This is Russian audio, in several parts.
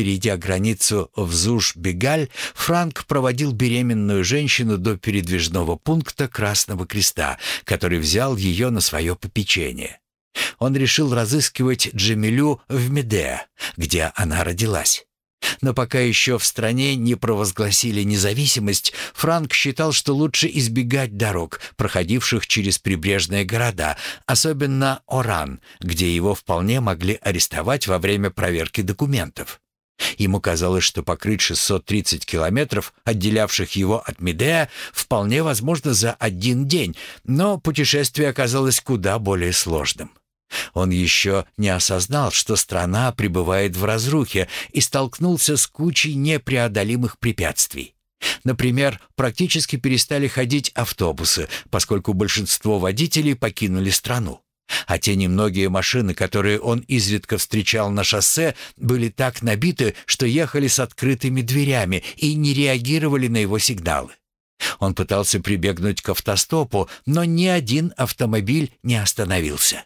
Перейдя границу в Зуш-Бегаль, Франк проводил беременную женщину до передвижного пункта Красного Креста, который взял ее на свое попечение. Он решил разыскивать Джемилю в Медеа, где она родилась. Но пока еще в стране не провозгласили независимость, Франк считал, что лучше избегать дорог, проходивших через прибрежные города, особенно Оран, где его вполне могли арестовать во время проверки документов. Ему казалось, что покрыть 630 километров, отделявших его от Медея, вполне возможно за один день, но путешествие оказалось куда более сложным. Он еще не осознал, что страна пребывает в разрухе и столкнулся с кучей непреодолимых препятствий. Например, практически перестали ходить автобусы, поскольку большинство водителей покинули страну. А те немногие машины, которые он изредка встречал на шоссе, были так набиты, что ехали с открытыми дверями и не реагировали на его сигналы. Он пытался прибегнуть к автостопу, но ни один автомобиль не остановился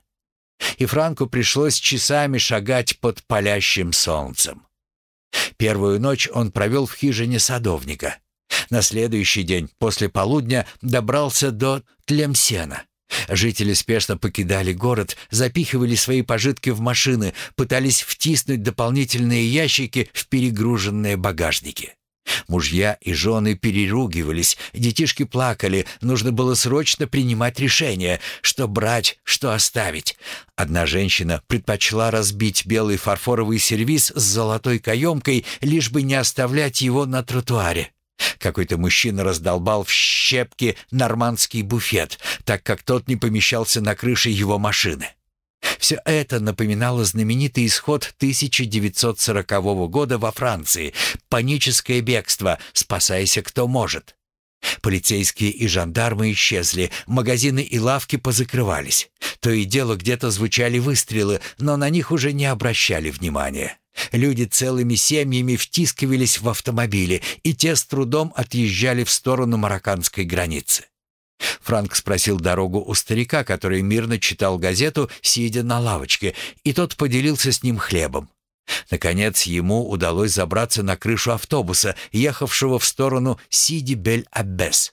и Франку пришлось часами шагать под палящим солнцем. Первую ночь он провел в хижине садовника. На следующий день, после полудня, добрался до Тлемсена. Жители спешно покидали город, запихивали свои пожитки в машины, пытались втиснуть дополнительные ящики в перегруженные багажники. Мужья и жены переругивались, детишки плакали, нужно было срочно принимать решение, что брать, что оставить. Одна женщина предпочла разбить белый фарфоровый сервиз с золотой каемкой, лишь бы не оставлять его на тротуаре. Какой-то мужчина раздолбал в щепки нормандский буфет, так как тот не помещался на крыше его машины. Все это напоминало знаменитый исход 1940 года во Франции. Паническое бегство, спасайся кто может. Полицейские и жандармы исчезли, магазины и лавки позакрывались. То и дело где-то звучали выстрелы, но на них уже не обращали внимания. Люди целыми семьями втискивались в автомобили, и те с трудом отъезжали в сторону марокканской границы. Франк спросил дорогу у старика, который мирно читал газету, сидя на лавочке, и тот поделился с ним хлебом. Наконец ему удалось забраться на крышу автобуса, ехавшего в сторону Сиди-Бель-Аббес.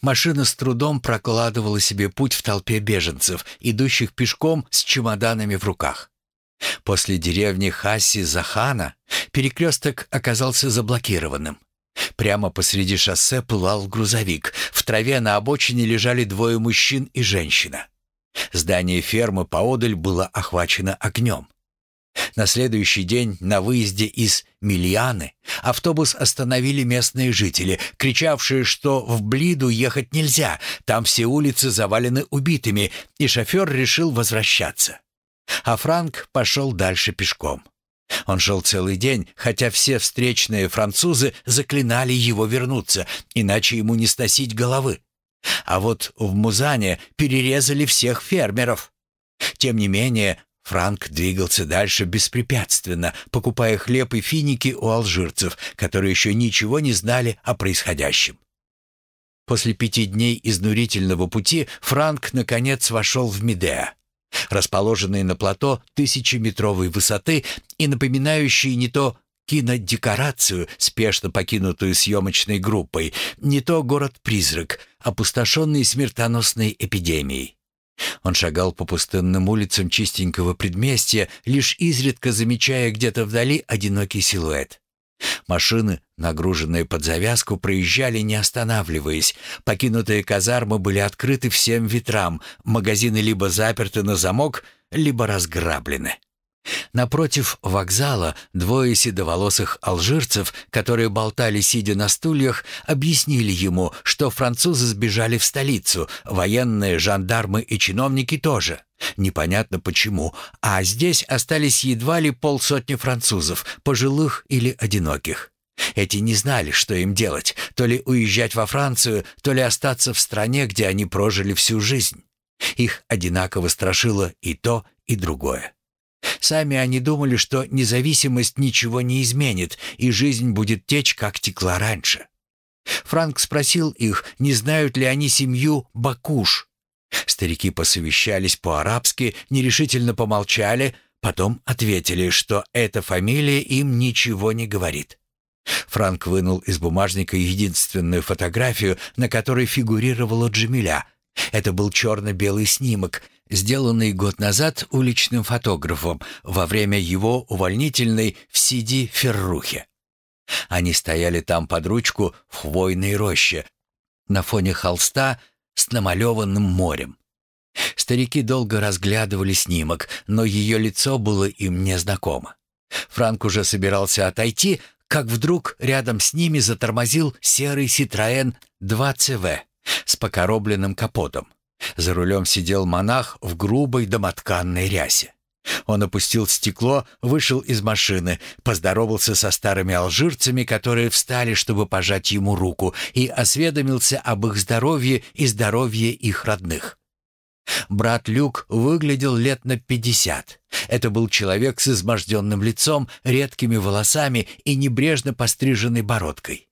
Машина с трудом прокладывала себе путь в толпе беженцев, идущих пешком с чемоданами в руках. После деревни Хаси-Захана перекресток оказался заблокированным. Прямо посреди шоссе пылал грузовик. В траве на обочине лежали двое мужчин и женщина. Здание фермы поодаль было охвачено огнем. На следующий день на выезде из Мильяны автобус остановили местные жители, кричавшие, что в Блиду ехать нельзя, там все улицы завалены убитыми, и шофер решил возвращаться. А Франк пошел дальше пешком. Он шел целый день, хотя все встречные французы заклинали его вернуться, иначе ему не сносить головы. А вот в Музане перерезали всех фермеров. Тем не менее, Франк двигался дальше беспрепятственно, покупая хлеб и финики у алжирцев, которые еще ничего не знали о происходящем. После пяти дней изнурительного пути Франк, наконец, вошел в Медеа расположенные на плато тысячеметровой высоты и напоминающие не то кинодекорацию, спешно покинутую съемочной группой, не то город-призрак, опустошенный смертоносной эпидемией. Он шагал по пустынным улицам чистенького предместья, лишь изредка замечая где-то вдали одинокий силуэт. Машины, нагруженные под завязку, проезжали не останавливаясь. Покинутые казармы были открыты всем ветрам, магазины либо заперты на замок, либо разграблены. Напротив вокзала двое седоволосых алжирцев, которые болтали сидя на стульях, объяснили ему, что французы сбежали в столицу, военные, жандармы и чиновники тоже. Непонятно почему, а здесь остались едва ли полсотни французов, пожилых или одиноких. Эти не знали, что им делать, то ли уезжать во Францию, то ли остаться в стране, где они прожили всю жизнь. Их одинаково страшило и то, и другое. Сами они думали, что независимость ничего не изменит, и жизнь будет течь, как текла раньше. Франк спросил их, не знают ли они семью Бакуш. Старики посовещались по-арабски, нерешительно помолчали, Потом ответили, что эта фамилия им ничего не говорит. Франк вынул из бумажника единственную фотографию, на которой фигурировала Джамиля. Это был черно-белый снимок, сделанный год назад уличным фотографом во время его увольнительной в Сиди Феррухе. Они стояли там под ручку в хвойной роще, на фоне холста с намалеванным морем. Старики долго разглядывали снимок, но ее лицо было им незнакомо. Франк уже собирался отойти, как вдруг рядом с ними затормозил серый Citroën 2CV с покоробленным капотом. За рулем сидел монах в грубой домотканной рясе. Он опустил стекло, вышел из машины, поздоровался со старыми алжирцами, которые встали, чтобы пожать ему руку, и осведомился об их здоровье и здоровье их родных. Брат Люк выглядел лет на пятьдесят. Это был человек с изможденным лицом, редкими волосами и небрежно постриженной бородкой.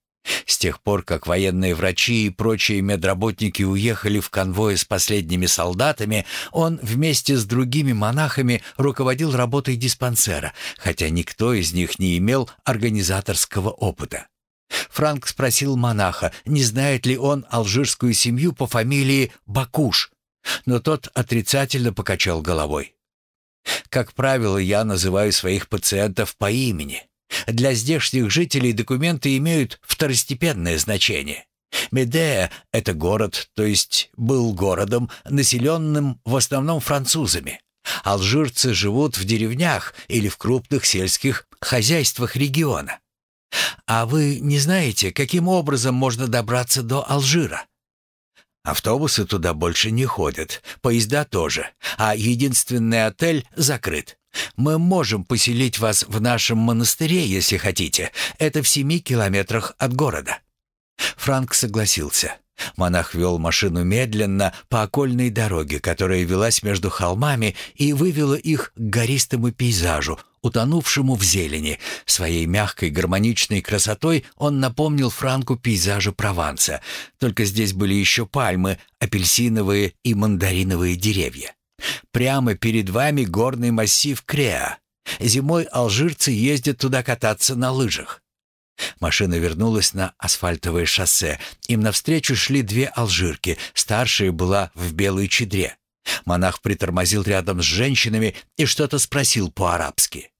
С тех пор, как военные врачи и прочие медработники уехали в конвое с последними солдатами, он вместе с другими монахами руководил работой диспансера, хотя никто из них не имел организаторского опыта. Франк спросил монаха, не знает ли он алжирскую семью по фамилии Бакуш, но тот отрицательно покачал головой. Как правило, я называю своих пациентов по имени. Для здешних жителей документы имеют второстепенное значение. Медея — это город, то есть был городом, населенным в основном французами. Алжирцы живут в деревнях или в крупных сельских хозяйствах региона. А вы не знаете, каким образом можно добраться до Алжира? Автобусы туда больше не ходят, поезда тоже, а единственный отель закрыт. Мы можем поселить вас в нашем монастыре, если хотите. Это в семи километрах от города». Франк согласился. Монах вел машину медленно по окольной дороге, которая велась между холмами и вывела их к гористому пейзажу, утонувшему в зелени. Своей мягкой гармоничной красотой он напомнил Франку пейзажи Прованса, только здесь были еще пальмы, апельсиновые и мандариновые деревья. Прямо перед вами горный массив Креа. Зимой алжирцы ездят туда кататься на лыжах. Машина вернулась на асфальтовое шоссе. Им навстречу шли две алжирки. Старшая была в белой чедре. Монах притормозил рядом с женщинами и что-то спросил по-арабски.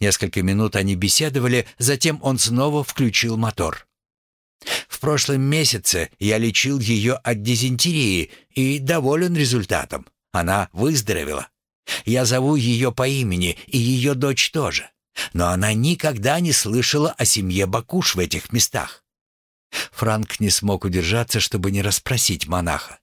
Несколько минут они беседовали, затем он снова включил мотор. В прошлом месяце я лечил ее от дизентерии и доволен результатом. Она выздоровела. Я зову ее по имени, и ее дочь тоже. Но она никогда не слышала о семье Бакуш в этих местах. Франк не смог удержаться, чтобы не расспросить монаха.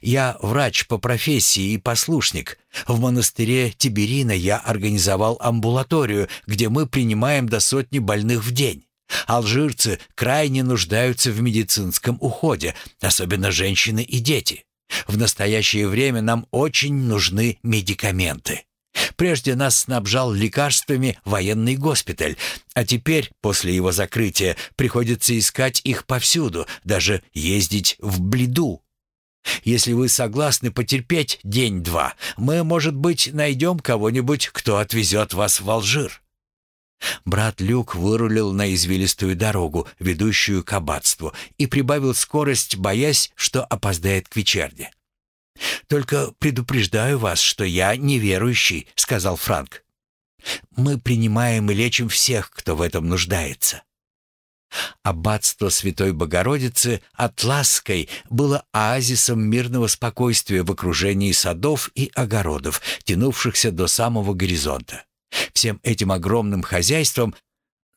«Я врач по профессии и послушник. В монастыре Тиберина я организовал амбулаторию, где мы принимаем до сотни больных в день. Алжирцы крайне нуждаются в медицинском уходе, особенно женщины и дети. В настоящее время нам очень нужны медикаменты. Прежде нас снабжал лекарствами военный госпиталь, а теперь, после его закрытия, приходится искать их повсюду, даже ездить в бледу. Если вы согласны потерпеть день-два, мы, может быть, найдем кого-нибудь, кто отвезет вас в Алжир». Брат Люк вырулил на извилистую дорогу, ведущую к аббатству, и прибавил скорость, боясь, что опоздает к вечерне. «Только предупреждаю вас, что я неверующий», — сказал Франк. «Мы принимаем и лечим всех, кто в этом нуждается». Аббатство Святой Богородицы Атласской было оазисом мирного спокойствия в окружении садов и огородов, тянувшихся до самого горизонта. Всем этим огромным хозяйством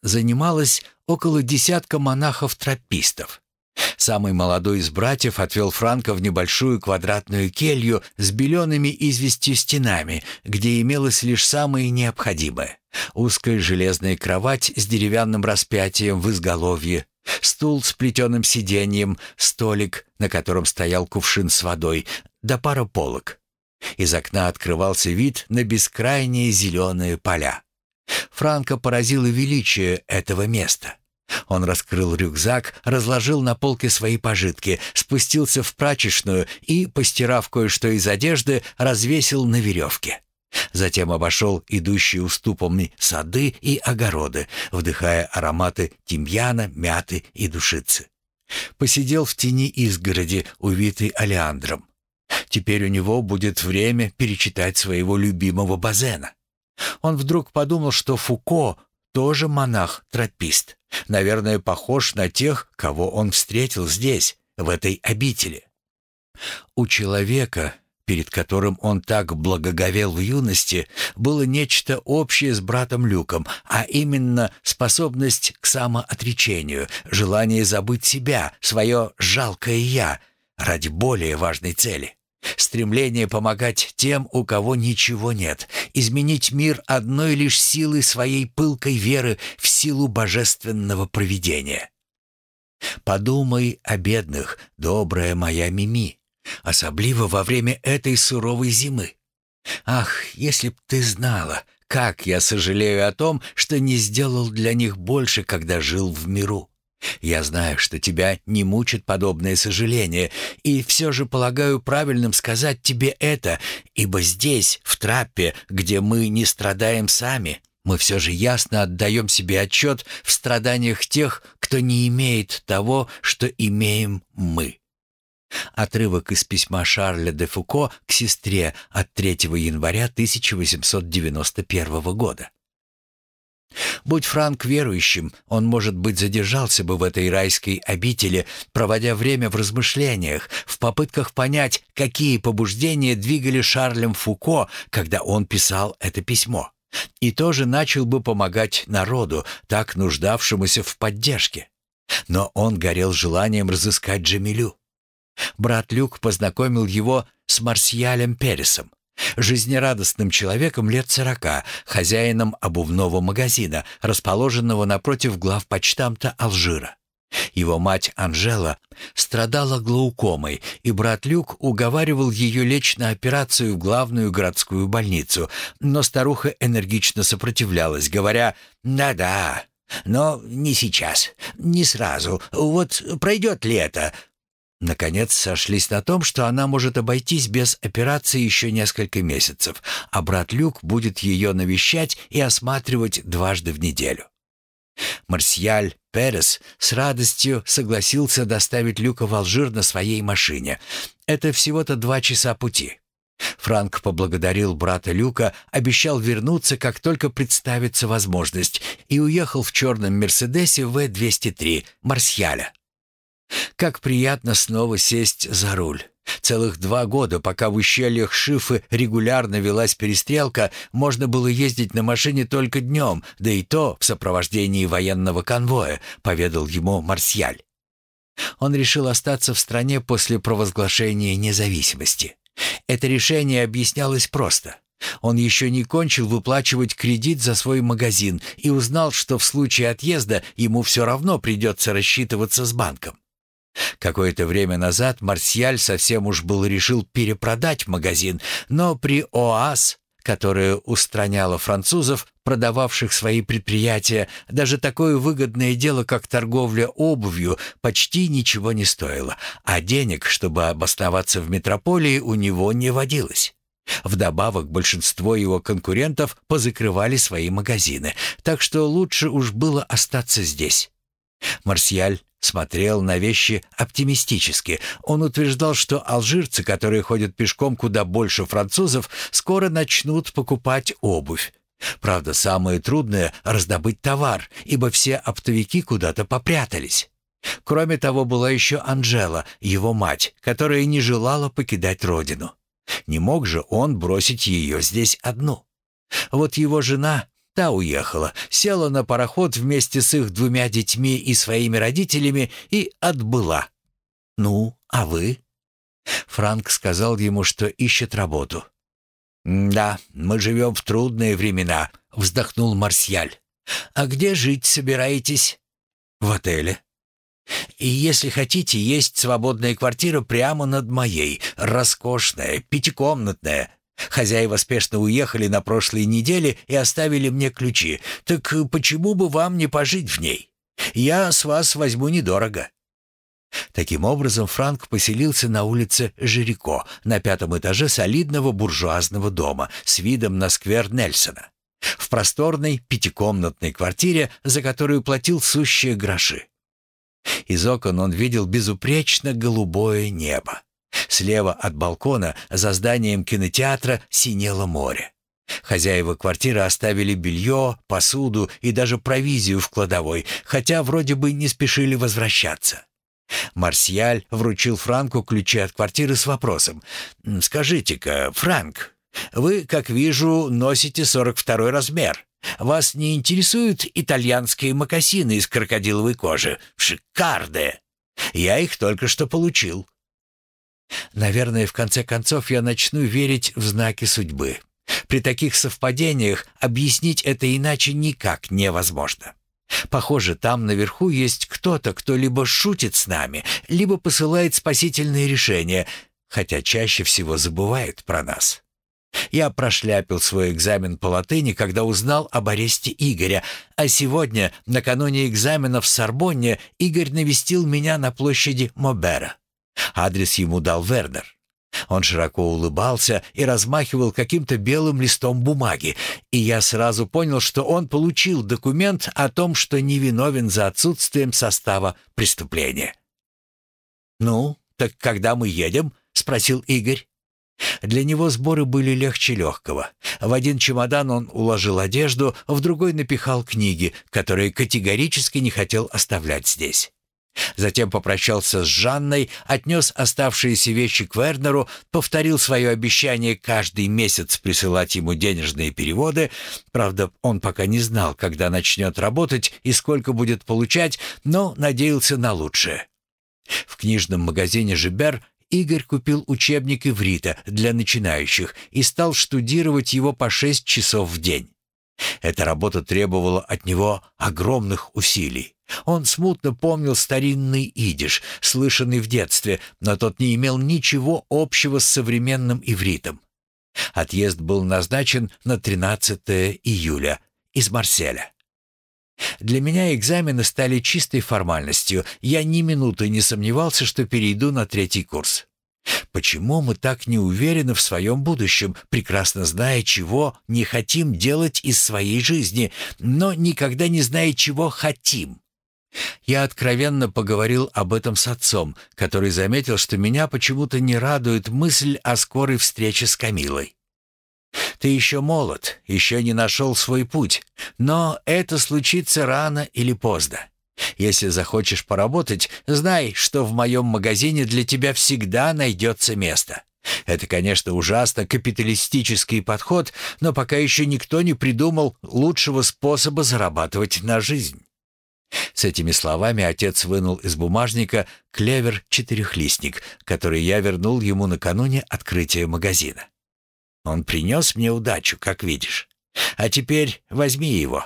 занималось около десятка монахов-тропистов. Самый молодой из братьев отвел Франка в небольшую квадратную келью с белеными известью стенами, где имелось лишь самое необходимое. Узкая железная кровать с деревянным распятием в изголовье, стул с плетеным сиденьем, столик, на котором стоял кувшин с водой, да пара полок. Из окна открывался вид на бескрайние зеленые поля. Франка поразило величие этого места. Он раскрыл рюкзак, разложил на полке свои пожитки, спустился в прачечную и, постирав кое-что из одежды, развесил на веревке. Затем обошел идущие уступами сады и огороды, вдыхая ароматы тимьяна, мяты и душицы. Посидел в тени изгороди, увитой олеандром. Теперь у него будет время перечитать своего любимого Базена. Он вдруг подумал, что Фуко тоже монах-тропист. Наверное, похож на тех, кого он встретил здесь, в этой обители. У человека, перед которым он так благоговел в юности, было нечто общее с братом Люком, а именно способность к самоотречению, желание забыть себя, свое жалкое «я» ради более важной цели. Стремление помогать тем, у кого ничего нет, изменить мир одной лишь силой своей пылкой веры в силу божественного провидения. Подумай о бедных, добрая моя Мими, особливо во время этой суровой зимы. Ах, если б ты знала, как я сожалею о том, что не сделал для них больше, когда жил в миру. Я знаю, что тебя не мучит подобное сожаление, и все же полагаю правильным сказать тебе это, ибо здесь, в траппе, где мы не страдаем сами, мы все же ясно отдаем себе отчет в страданиях тех, кто не имеет того, что имеем мы. Отрывок из письма Шарля де Фуко к сестре от 3 января 1891 года. Будь Франк верующим, он, может быть, задержался бы в этой райской обители, проводя время в размышлениях, в попытках понять, какие побуждения двигали Шарлем Фуко, когда он писал это письмо. И тоже начал бы помогать народу, так нуждавшемуся в поддержке. Но он горел желанием разыскать Джамилю. Брат Люк познакомил его с Марсиалем Пересом, жизнерадостным человеком лет сорока, хозяином обувного магазина, расположенного напротив главпочтамта Алжира. Его мать Анжела страдала глаукомой, и брат Люк уговаривал ее лечь на операцию в главную городскую больницу, но старуха энергично сопротивлялась, говоря «Да-да, но не сейчас, не сразу, вот пройдет лето, Наконец сошлись на том, что она может обойтись без операции еще несколько месяцев, а брат Люк будет ее навещать и осматривать дважды в неделю. Марсиаль Перес с радостью согласился доставить Люка в Алжир на своей машине. Это всего-то два часа пути. Франк поблагодарил брата Люка, обещал вернуться, как только представится возможность, и уехал в черном «Мерседесе» В-203 Марсиаля. Как приятно снова сесть за руль. Целых два года, пока в ущельях Шифы регулярно велась перестрелка, можно было ездить на машине только днем, да и то в сопровождении военного конвоя, поведал ему Марсиаль. Он решил остаться в стране после провозглашения независимости. Это решение объяснялось просто. Он еще не кончил выплачивать кредит за свой магазин и узнал, что в случае отъезда ему все равно придется рассчитываться с банком. Какое-то время назад Марсиаль совсем уж был решил перепродать магазин, но при ОАС, которая устраняла французов, продававших свои предприятия, даже такое выгодное дело, как торговля обувью, почти ничего не стоило, а денег, чтобы обосноваться в метрополии, у него не водилось. Вдобавок большинство его конкурентов позакрывали свои магазины, так что лучше уж было остаться здесь. Марсиаль смотрел на вещи оптимистически. Он утверждал, что алжирцы, которые ходят пешком куда больше французов, скоро начнут покупать обувь. Правда, самое трудное — раздобыть товар, ибо все оптовики куда-то попрятались. Кроме того, была еще Анжела, его мать, которая не желала покидать родину. Не мог же он бросить ее здесь одну. Вот его жена Та уехала, села на пароход вместе с их двумя детьми и своими родителями и отбыла. «Ну, а вы?» Франк сказал ему, что ищет работу. «Да, мы живем в трудные времена», — вздохнул Марсиаль. «А где жить собираетесь?» «В отеле». «И если хотите, есть свободная квартира прямо над моей, роскошная, пятикомнатная, Хозяева спешно уехали на прошлой неделе и оставили мне ключи. Так почему бы вам не пожить в ней? Я с вас возьму недорого». Таким образом, Франк поселился на улице Жирико, на пятом этаже солидного буржуазного дома с видом на сквер Нельсона, в просторной пятикомнатной квартире, за которую платил сущие гроши. Из окон он видел безупречно голубое небо. Слева от балкона за зданием кинотеатра синело море. Хозяева квартиры оставили белье, посуду и даже провизию в кладовой, хотя вроде бы не спешили возвращаться. Марсиаль вручил Франку ключи от квартиры с вопросом. «Скажите-ка, Франк, вы, как вижу, носите 42 размер. Вас не интересуют итальянские мокасины из крокодиловой кожи? Шикарные! Я их только что получил». Наверное, в конце концов я начну верить в знаки судьбы. При таких совпадениях объяснить это иначе никак невозможно. Похоже, там наверху есть кто-то, кто либо шутит с нами, либо посылает спасительные решения, хотя чаще всего забывает про нас. Я прошляпил свой экзамен по латыни, когда узнал об аресте Игоря, а сегодня, накануне экзамена в Сорбонне, Игорь навестил меня на площади Мобера. Адрес ему дал Вернер. Он широко улыбался и размахивал каким-то белым листом бумаги, и я сразу понял, что он получил документ о том, что невиновен за отсутствием состава преступления. «Ну, так когда мы едем?» — спросил Игорь. Для него сборы были легче легкого. В один чемодан он уложил одежду, в другой напихал книги, которые категорически не хотел оставлять здесь. Затем попрощался с Жанной, отнес оставшиеся вещи к Вернеру, повторил свое обещание каждый месяц присылать ему денежные переводы. Правда, он пока не знал, когда начнет работать и сколько будет получать, но надеялся на лучшее. В книжном магазине «Жибер» Игорь купил учебник иврита для начинающих и стал штудировать его по шесть часов в день. Эта работа требовала от него огромных усилий. Он смутно помнил старинный идиш, слышанный в детстве, но тот не имел ничего общего с современным ивритом. Отъезд был назначен на 13 июля из Марселя. Для меня экзамены стали чистой формальностью. Я ни минуты не сомневался, что перейду на третий курс. Почему мы так не уверены в своем будущем, прекрасно зная, чего не хотим делать из своей жизни, но никогда не зная, чего хотим? Я откровенно поговорил об этом с отцом, который заметил, что меня почему-то не радует мысль о скорой встрече с Камилой. «Ты еще молод, еще не нашел свой путь, но это случится рано или поздно. Если захочешь поработать, знай, что в моем магазине для тебя всегда найдется место. Это, конечно, ужасно капиталистический подход, но пока еще никто не придумал лучшего способа зарабатывать на жизнь. С этими словами отец вынул из бумажника клевер-четырехлистник, который я вернул ему накануне открытия магазина. Он принес мне удачу, как видишь. А теперь возьми его.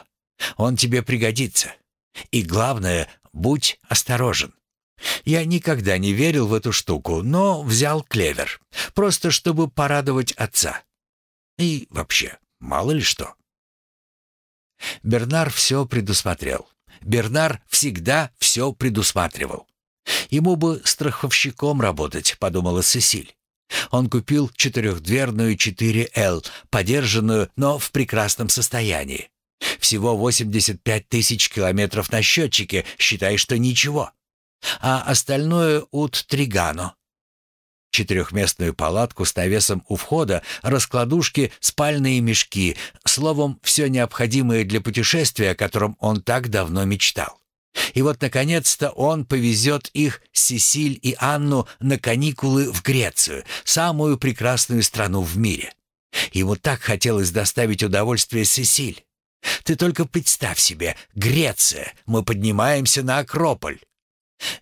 Он тебе пригодится. И главное, будь осторожен. Я никогда не верил в эту штуку, но взял клевер, просто чтобы порадовать отца. И вообще, мало ли что. Бернар все предусмотрел. Бернар всегда все предусматривал. Ему бы страховщиком работать, подумала Сесиль. Он купил четырехдверную 4L, подержанную, но в прекрасном состоянии. Всего 85 тысяч километров на счетчике, считай, что ничего. А остальное от Тригано. Четырехместную палатку с навесом у входа, раскладушки, спальные мешки, словом, все необходимое для путешествия, о котором он так давно мечтал. И вот, наконец-то, он повезет их, Сесиль и Анну, на каникулы в Грецию, самую прекрасную страну в мире. Ему так хотелось доставить удовольствие Сесиль. Ты только представь себе, Греция, мы поднимаемся на Акрополь.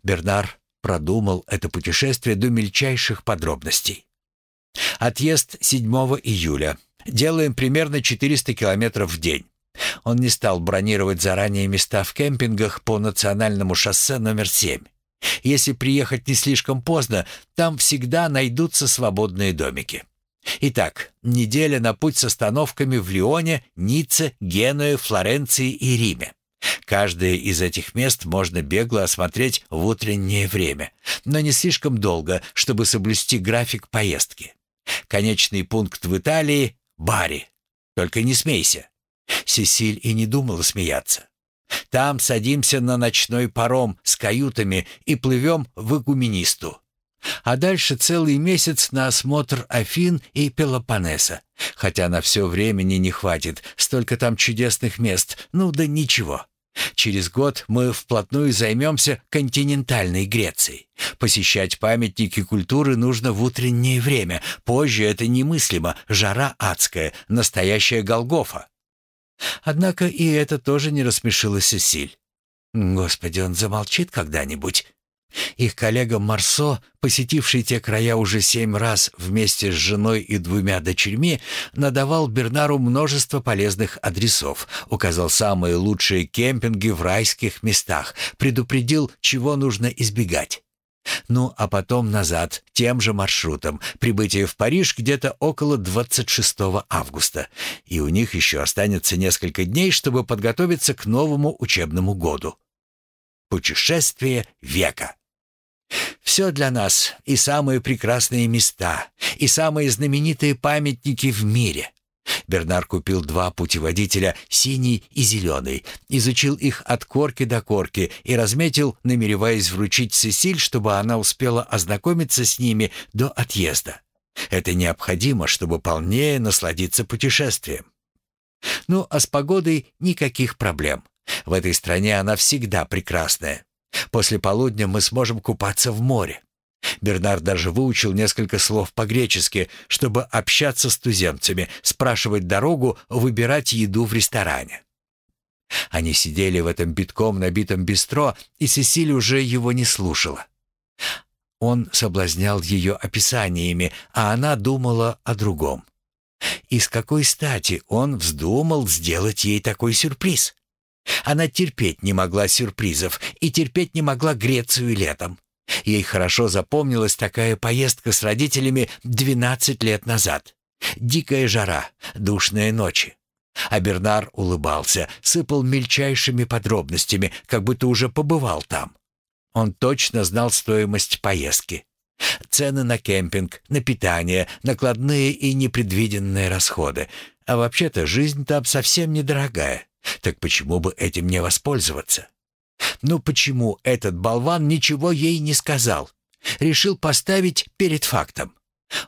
Бернар продумал это путешествие до мельчайших подробностей. Отъезд 7 июля. Делаем примерно 400 километров в день. Он не стал бронировать заранее места в кемпингах по национальному шоссе номер 7. Если приехать не слишком поздно, там всегда найдутся свободные домики. Итак, неделя на путь с остановками в Лионе, Ницце, Генуе, Флоренции и Риме. Каждое из этих мест можно бегло осмотреть в утреннее время, но не слишком долго, чтобы соблюсти график поездки. Конечный пункт в Италии — Бари. Только не смейся. Сесиль и не думала смеяться. Там садимся на ночной паром с каютами и плывем в Игуменисту. А дальше целый месяц на осмотр Афин и Пелопоннеса. Хотя на все времени не хватит, столько там чудесных мест. Ну да ничего. Через год мы вплотную займемся континентальной Грецией. Посещать памятники культуры нужно в утреннее время. Позже это немыслимо. Жара адская, настоящая Голгофа. Однако и это тоже не рассмешило Сесиль. Господи, он замолчит когда-нибудь. Их коллега Марсо, посетивший те края уже семь раз вместе с женой и двумя дочерьми, надавал Бернару множество полезных адресов, указал самые лучшие кемпинги в райских местах, предупредил, чего нужно избегать. Ну, а потом назад, тем же маршрутом, прибытие в Париж где-то около 26 августа. И у них еще останется несколько дней, чтобы подготовиться к новому учебному году. Путешествие века. Все для нас, и самые прекрасные места, и самые знаменитые памятники в мире. Бернар купил два путеводителя, синий и зеленый, изучил их от корки до корки и разметил, намереваясь вручить Сесиль, чтобы она успела ознакомиться с ними до отъезда. Это необходимо, чтобы полнее насладиться путешествием. Ну, а с погодой никаких проблем. В этой стране она всегда прекрасная. После полудня мы сможем купаться в море. Бернар даже выучил несколько слов по-гречески, чтобы общаться с туземцами, спрашивать дорогу, выбирать еду в ресторане. Они сидели в этом битком набитом бистро, и Сесиль уже его не слушала. Он соблазнял ее описаниями, а она думала о другом. И с какой стати он вздумал сделать ей такой сюрприз? Она терпеть не могла сюрпризов и терпеть не могла Грецию летом. Ей хорошо запомнилась такая поездка с родителями 12 лет назад. Дикая жара, душные ночи. А Бернар улыбался, сыпал мельчайшими подробностями, как будто уже побывал там. Он точно знал стоимость поездки. Цены на кемпинг, на питание, накладные и непредвиденные расходы. А вообще-то жизнь там совсем недорогая. Так почему бы этим не воспользоваться? Ну почему этот болван ничего ей не сказал? Решил поставить перед фактом.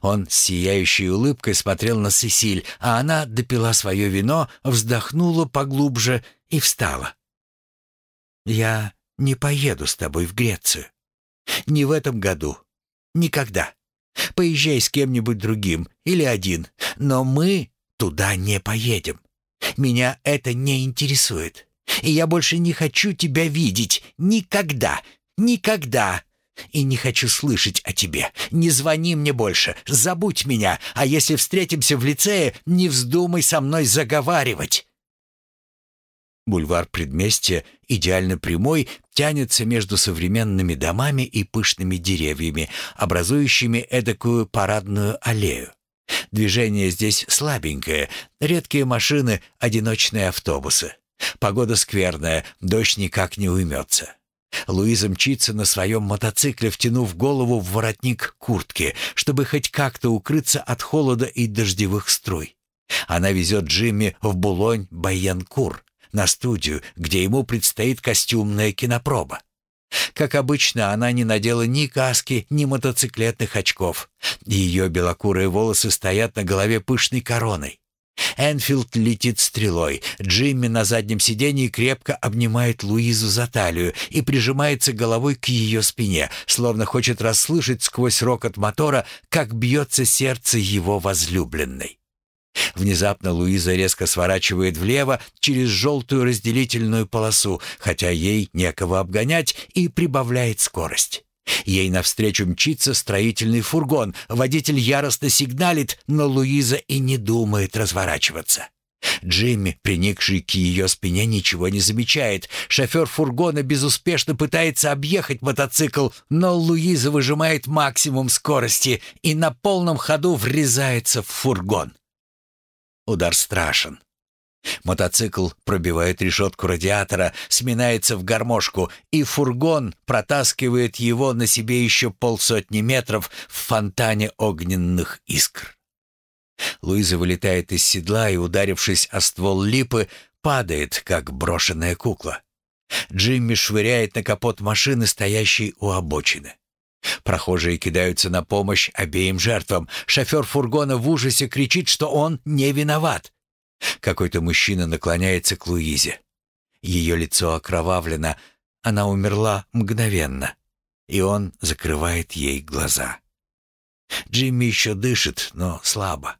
Он с сияющей улыбкой смотрел на Сесиль, а она допила свое вино, вздохнула поглубже и встала. «Я не поеду с тобой в Грецию. Не в этом году. Никогда. Поезжай с кем-нибудь другим или один, но мы туда не поедем. Меня это не интересует. И я больше не хочу тебя видеть. Никогда. Никогда. И не хочу слышать о тебе. Не звони мне больше. Забудь меня. А если встретимся в лицее, не вздумай со мной заговаривать. Бульвар предместья, идеально прямой, тянется между современными домами и пышными деревьями, образующими эдакую парадную аллею. Движение здесь слабенькое, редкие машины, одиночные автобусы. Погода скверная, дождь никак не уймется. Луиза мчится на своем мотоцикле, втянув голову в воротник куртки, чтобы хоть как-то укрыться от холода и дождевых струй. Она везет Джимми в Булонь-Байянкур, на студию, где ему предстоит костюмная кинопроба. Как обычно, она не надела ни каски, ни мотоциклетных очков. Ее белокурые волосы стоят на голове пышной короной. Энфилд летит стрелой. Джимми на заднем сиденье крепко обнимает Луизу за талию и прижимается головой к ее спине, словно хочет расслышать сквозь рокот мотора, как бьется сердце его возлюбленной. Внезапно Луиза резко сворачивает влево через желтую разделительную полосу, хотя ей некого обгонять, и прибавляет скорость. Ей навстречу мчится строительный фургон. Водитель яростно сигналит, но Луиза и не думает разворачиваться. Джимми, приникший к ее спине, ничего не замечает. Шофер фургона безуспешно пытается объехать мотоцикл, но Луиза выжимает максимум скорости и на полном ходу врезается в фургон. Удар страшен. Мотоцикл пробивает решетку радиатора, сминается в гармошку, и фургон протаскивает его на себе еще полсотни метров в фонтане огненных искр. Луиза вылетает из седла и, ударившись о ствол липы, падает, как брошенная кукла. Джимми швыряет на капот машины, стоящей у обочины. Прохожие кидаются на помощь обеим жертвам. Шофер фургона в ужасе кричит, что он не виноват. Какой-то мужчина наклоняется к Луизе. Ее лицо окровавлено, она умерла мгновенно, и он закрывает ей глаза. Джимми еще дышит, но слабо.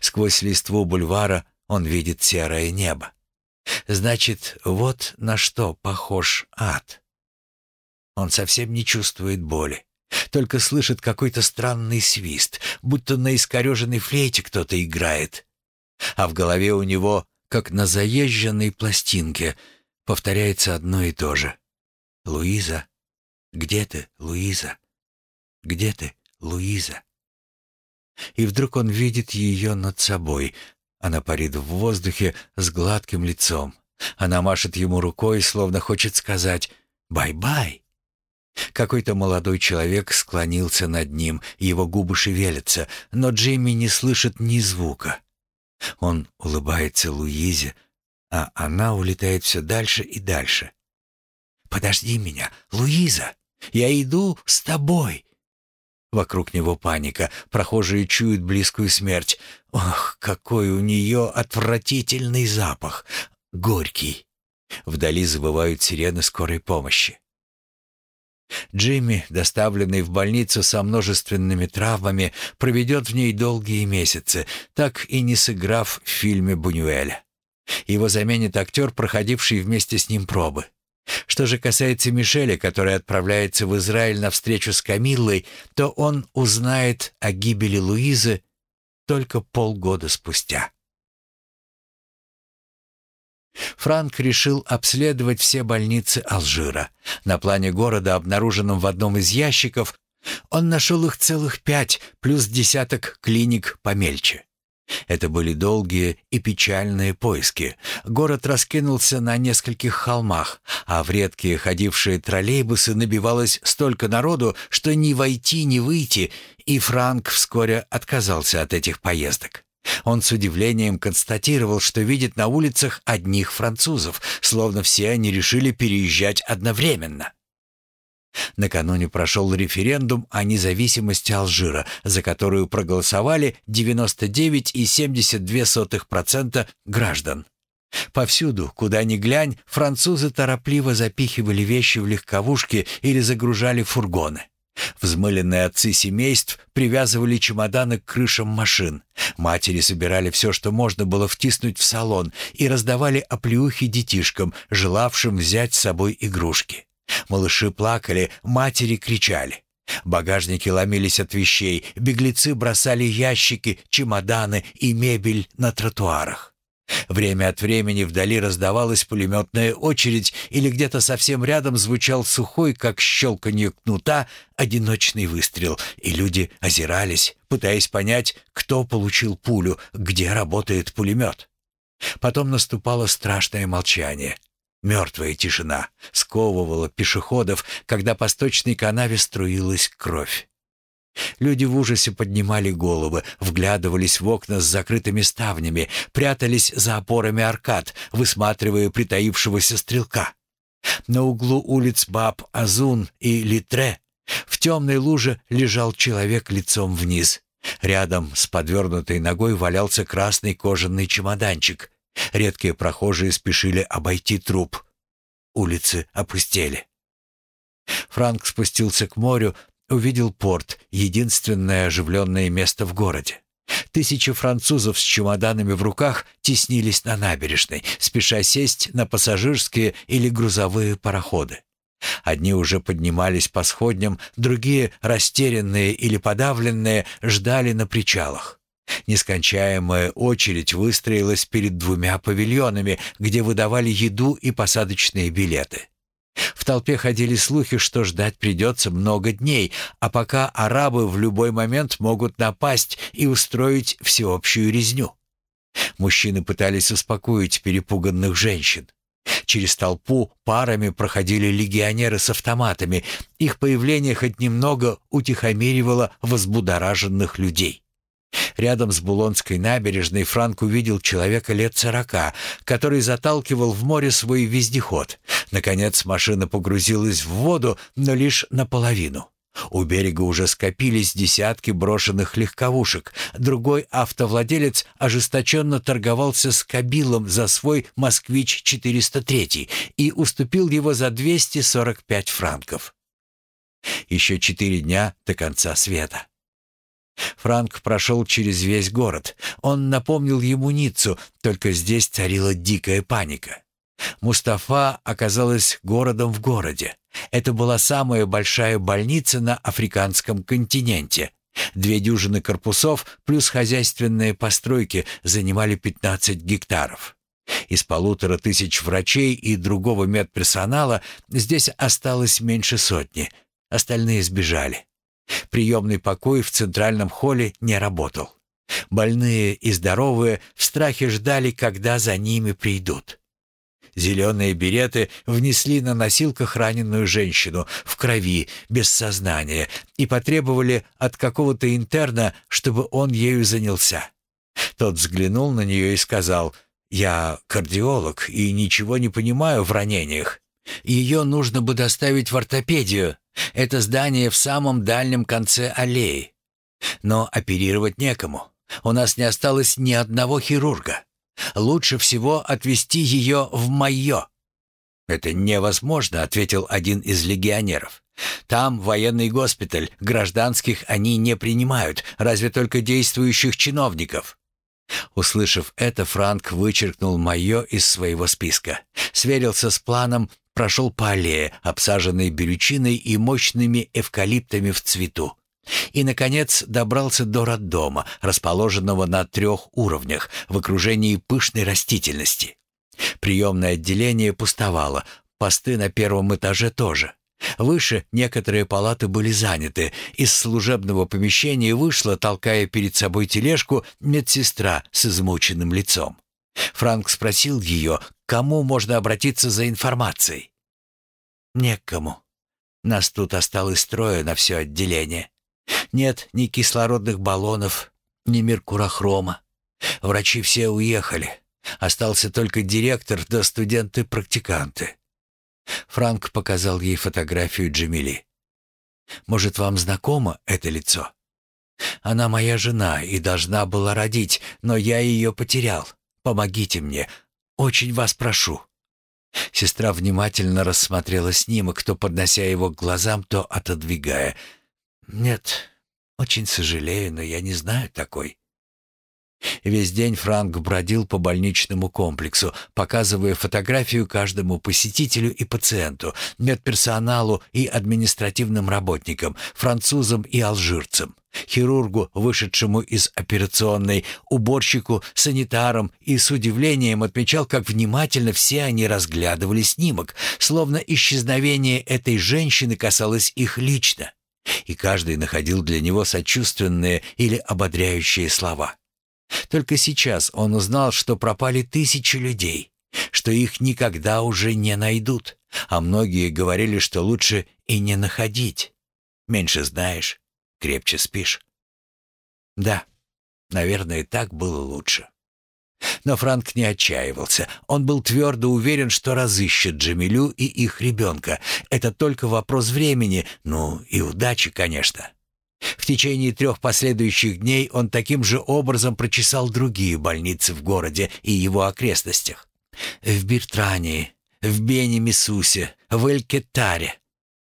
Сквозь листву бульвара он видит серое небо. Значит, вот на что похож ад. Он совсем не чувствует боли, только слышит какой-то странный свист, будто на искореженной флейте кто-то играет. А в голове у него, как на заезженной пластинке, повторяется одно и то же. «Луиза? Где ты, Луиза? Где ты, Луиза?» И вдруг он видит ее над собой. Она парит в воздухе с гладким лицом. Она машет ему рукой, словно хочет сказать «bye-bye». Какой-то молодой человек склонился над ним, его губы шевелятся, но Джимми не слышит ни звука. Он улыбается Луизе, а она улетает все дальше и дальше. «Подожди меня, Луиза! Я иду с тобой!» Вокруг него паника, прохожие чуют близкую смерть. Ох, какой у нее отвратительный запах! Горький! Вдали забывают сирены скорой помощи. Джимми, доставленный в больницу со множественными травмами, проведет в ней долгие месяцы, так и не сыграв в фильме Бунюэля. Его заменит актер, проходивший вместе с ним пробы. Что же касается Мишеля, который отправляется в Израиль на встречу с Камиллой, то он узнает о гибели Луизы только полгода спустя. Франк решил обследовать все больницы Алжира. На плане города, обнаруженном в одном из ящиков, он нашел их целых пять, плюс десяток клиник помельче. Это были долгие и печальные поиски. Город раскинулся на нескольких холмах, а в редкие ходившие троллейбусы набивалось столько народу, что ни войти, ни выйти, и Франк вскоре отказался от этих поездок. Он с удивлением констатировал, что видит на улицах одних французов, словно все они решили переезжать одновременно. Накануне прошел референдум о независимости Алжира, за которую проголосовали 99,72% граждан. Повсюду, куда ни глянь, французы торопливо запихивали вещи в легковушки или загружали фургоны. Взмыленные отцы семейств привязывали чемоданы к крышам машин. Матери собирали все, что можно было втиснуть в салон, и раздавали оплеухи детишкам, желавшим взять с собой игрушки. Малыши плакали, матери кричали. Багажники ломились от вещей, беглецы бросали ящики, чемоданы и мебель на тротуарах. Время от времени вдали раздавалась пулеметная очередь, или где-то совсем рядом звучал сухой, как щелканье кнута, одиночный выстрел, и люди озирались, пытаясь понять, кто получил пулю, где работает пулемет. Потом наступало страшное молчание. Мертвая тишина сковывала пешеходов, когда по сточной канаве струилась кровь. Люди в ужасе поднимали головы, вглядывались в окна с закрытыми ставнями, прятались за опорами аркад, высматривая притаившегося стрелка. На углу улиц Баб Азун и Литре в темной луже лежал человек лицом вниз. Рядом с подвернутой ногой валялся красный кожаный чемоданчик. Редкие прохожие спешили обойти труп. Улицы опустели. Франк спустился к морю, увидел порт, единственное оживленное место в городе. Тысячи французов с чемоданами в руках теснились на набережной, спеша сесть на пассажирские или грузовые пароходы. Одни уже поднимались по сходням, другие, растерянные или подавленные, ждали на причалах. Нескончаемая очередь выстроилась перед двумя павильонами, где выдавали еду и посадочные билеты. В толпе ходили слухи, что ждать придется много дней, а пока арабы в любой момент могут напасть и устроить всеобщую резню. Мужчины пытались успокоить перепуганных женщин. Через толпу парами проходили легионеры с автоматами. Их появление хоть немного утихомиривало возбудораженных людей. Рядом с Булонской набережной Франк увидел человека лет сорока, который заталкивал в море свой вездеход. Наконец машина погрузилась в воду, но лишь наполовину. У берега уже скопились десятки брошенных легковушек. Другой автовладелец ожесточенно торговался с Кабилом за свой «Москвич-403» и уступил его за 245 франков. Еще четыре дня до конца света. Франк прошел через весь город. Он напомнил ему Ниццу, только здесь царила дикая паника. Мустафа оказалась городом в городе. Это была самая большая больница на африканском континенте. Две дюжины корпусов плюс хозяйственные постройки занимали 15 гектаров. Из полутора тысяч врачей и другого медперсонала здесь осталось меньше сотни. Остальные сбежали. Приемный покой в центральном холле не работал. Больные и здоровые в страхе ждали, когда за ними придут. Зеленые береты внесли на носилках раненую женщину в крови, без сознания, и потребовали от какого-то интерна, чтобы он ею занялся. Тот взглянул на нее и сказал, «Я кардиолог и ничего не понимаю в ранениях. Ее нужно бы доставить в ортопедию. Это здание в самом дальнем конце аллеи. Но оперировать некому. У нас не осталось ни одного хирурга. Лучше всего отвезти ее в Майо». «Это невозможно», — ответил один из легионеров. «Там военный госпиталь, гражданских они не принимают, разве только действующих чиновников». Услышав это, Франк вычеркнул Майо из своего списка, сверился с планом, прошел по аллее, обсаженной берючиной и мощными эвкалиптами в цвету. И, наконец, добрался до роддома, расположенного на трех уровнях, в окружении пышной растительности. Приемное отделение пустовало, посты на первом этаже тоже. Выше некоторые палаты были заняты. Из служебного помещения вышла, толкая перед собой тележку, медсестра с измученным лицом. Франк спросил ее, кому можно обратиться за информацией. «Некому. Нас тут осталось трое на все отделение. Нет ни кислородных баллонов, ни меркурохрома. Врачи все уехали. Остался только директор да студенты-практиканты. Франк показал ей фотографию Джемили. «Может, вам знакомо это лицо? Она моя жена и должна была родить, но я ее потерял. Помогите мне. Очень вас прошу». Сестра внимательно рассмотрела снимок, то поднося его к глазам, то отодвигая. «Нет, очень сожалею, но я не знаю такой». Весь день Франк бродил по больничному комплексу, показывая фотографию каждому посетителю и пациенту, медперсоналу и административным работникам, французам и алжирцам, хирургу, вышедшему из операционной, уборщику, санитарам и с удивлением отмечал, как внимательно все они разглядывали снимок, словно исчезновение этой женщины касалось их лично и каждый находил для него сочувственные или ободряющие слова. Только сейчас он узнал, что пропали тысячи людей, что их никогда уже не найдут, а многие говорили, что лучше и не находить. Меньше знаешь, крепче спишь. Да, наверное, так было лучше. Но Франк не отчаивался. Он был твердо уверен, что разыщет Джамилю и их ребенка. Это только вопрос времени, ну и удачи, конечно. В течение трех последующих дней он таким же образом прочесал другие больницы в городе и его окрестностях. В Биртрании, в Бене-Мисусе, в Эль-Кетаре.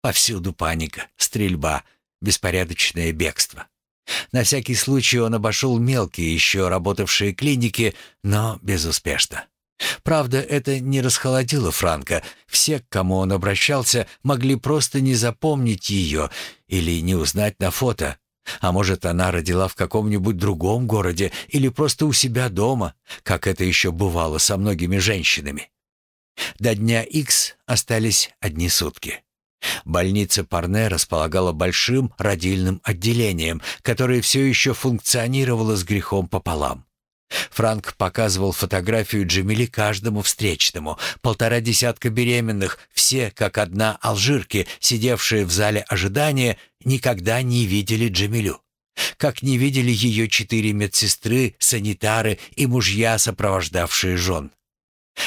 Повсюду паника, стрельба, беспорядочное бегство. На всякий случай он обошел мелкие еще работавшие клиники, но безуспешно. Правда, это не расхолодило Франка. Все, к кому он обращался, могли просто не запомнить ее или не узнать на фото. А может, она родила в каком-нибудь другом городе или просто у себя дома, как это еще бывало со многими женщинами. До дня X остались одни сутки. Больница Парне располагала большим родильным отделением, которое все еще функционировало с грехом пополам. Франк показывал фотографию Джамили каждому встречному. Полтора десятка беременных, все как одна алжирки, сидевшие в зале ожидания, никогда не видели Джамилю. Как не видели ее четыре медсестры, санитары и мужья, сопровождавшие жен.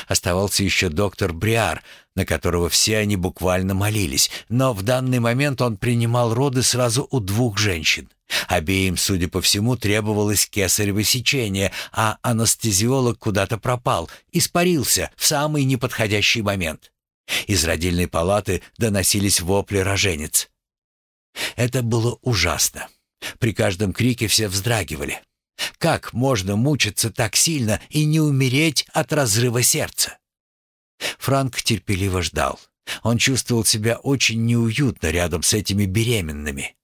Оставался еще доктор Бриар, на которого все они буквально молились, но в данный момент он принимал роды сразу у двух женщин. Обеим, судя по всему, требовалось кесарево сечение, а анестезиолог куда-то пропал, испарился в самый неподходящий момент. Из родильной палаты доносились вопли роженец. Это было ужасно. При каждом крике все вздрагивали. Как можно мучиться так сильно и не умереть от разрыва сердца? Франк терпеливо ждал. Он чувствовал себя очень неуютно рядом с этими беременными.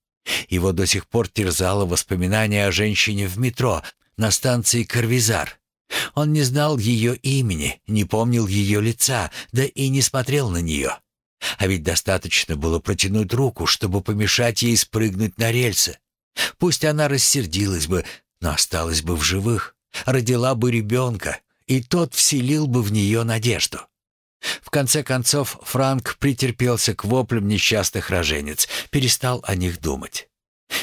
Его до сих пор терзало воспоминание о женщине в метро на станции Карвизар. Он не знал ее имени, не помнил ее лица, да и не смотрел на нее. А ведь достаточно было протянуть руку, чтобы помешать ей спрыгнуть на рельсы. Пусть она рассердилась бы, но осталась бы в живых, родила бы ребенка, и тот вселил бы в нее надежду. В конце концов, Франк претерпелся к воплям несчастных роженец, перестал о них думать.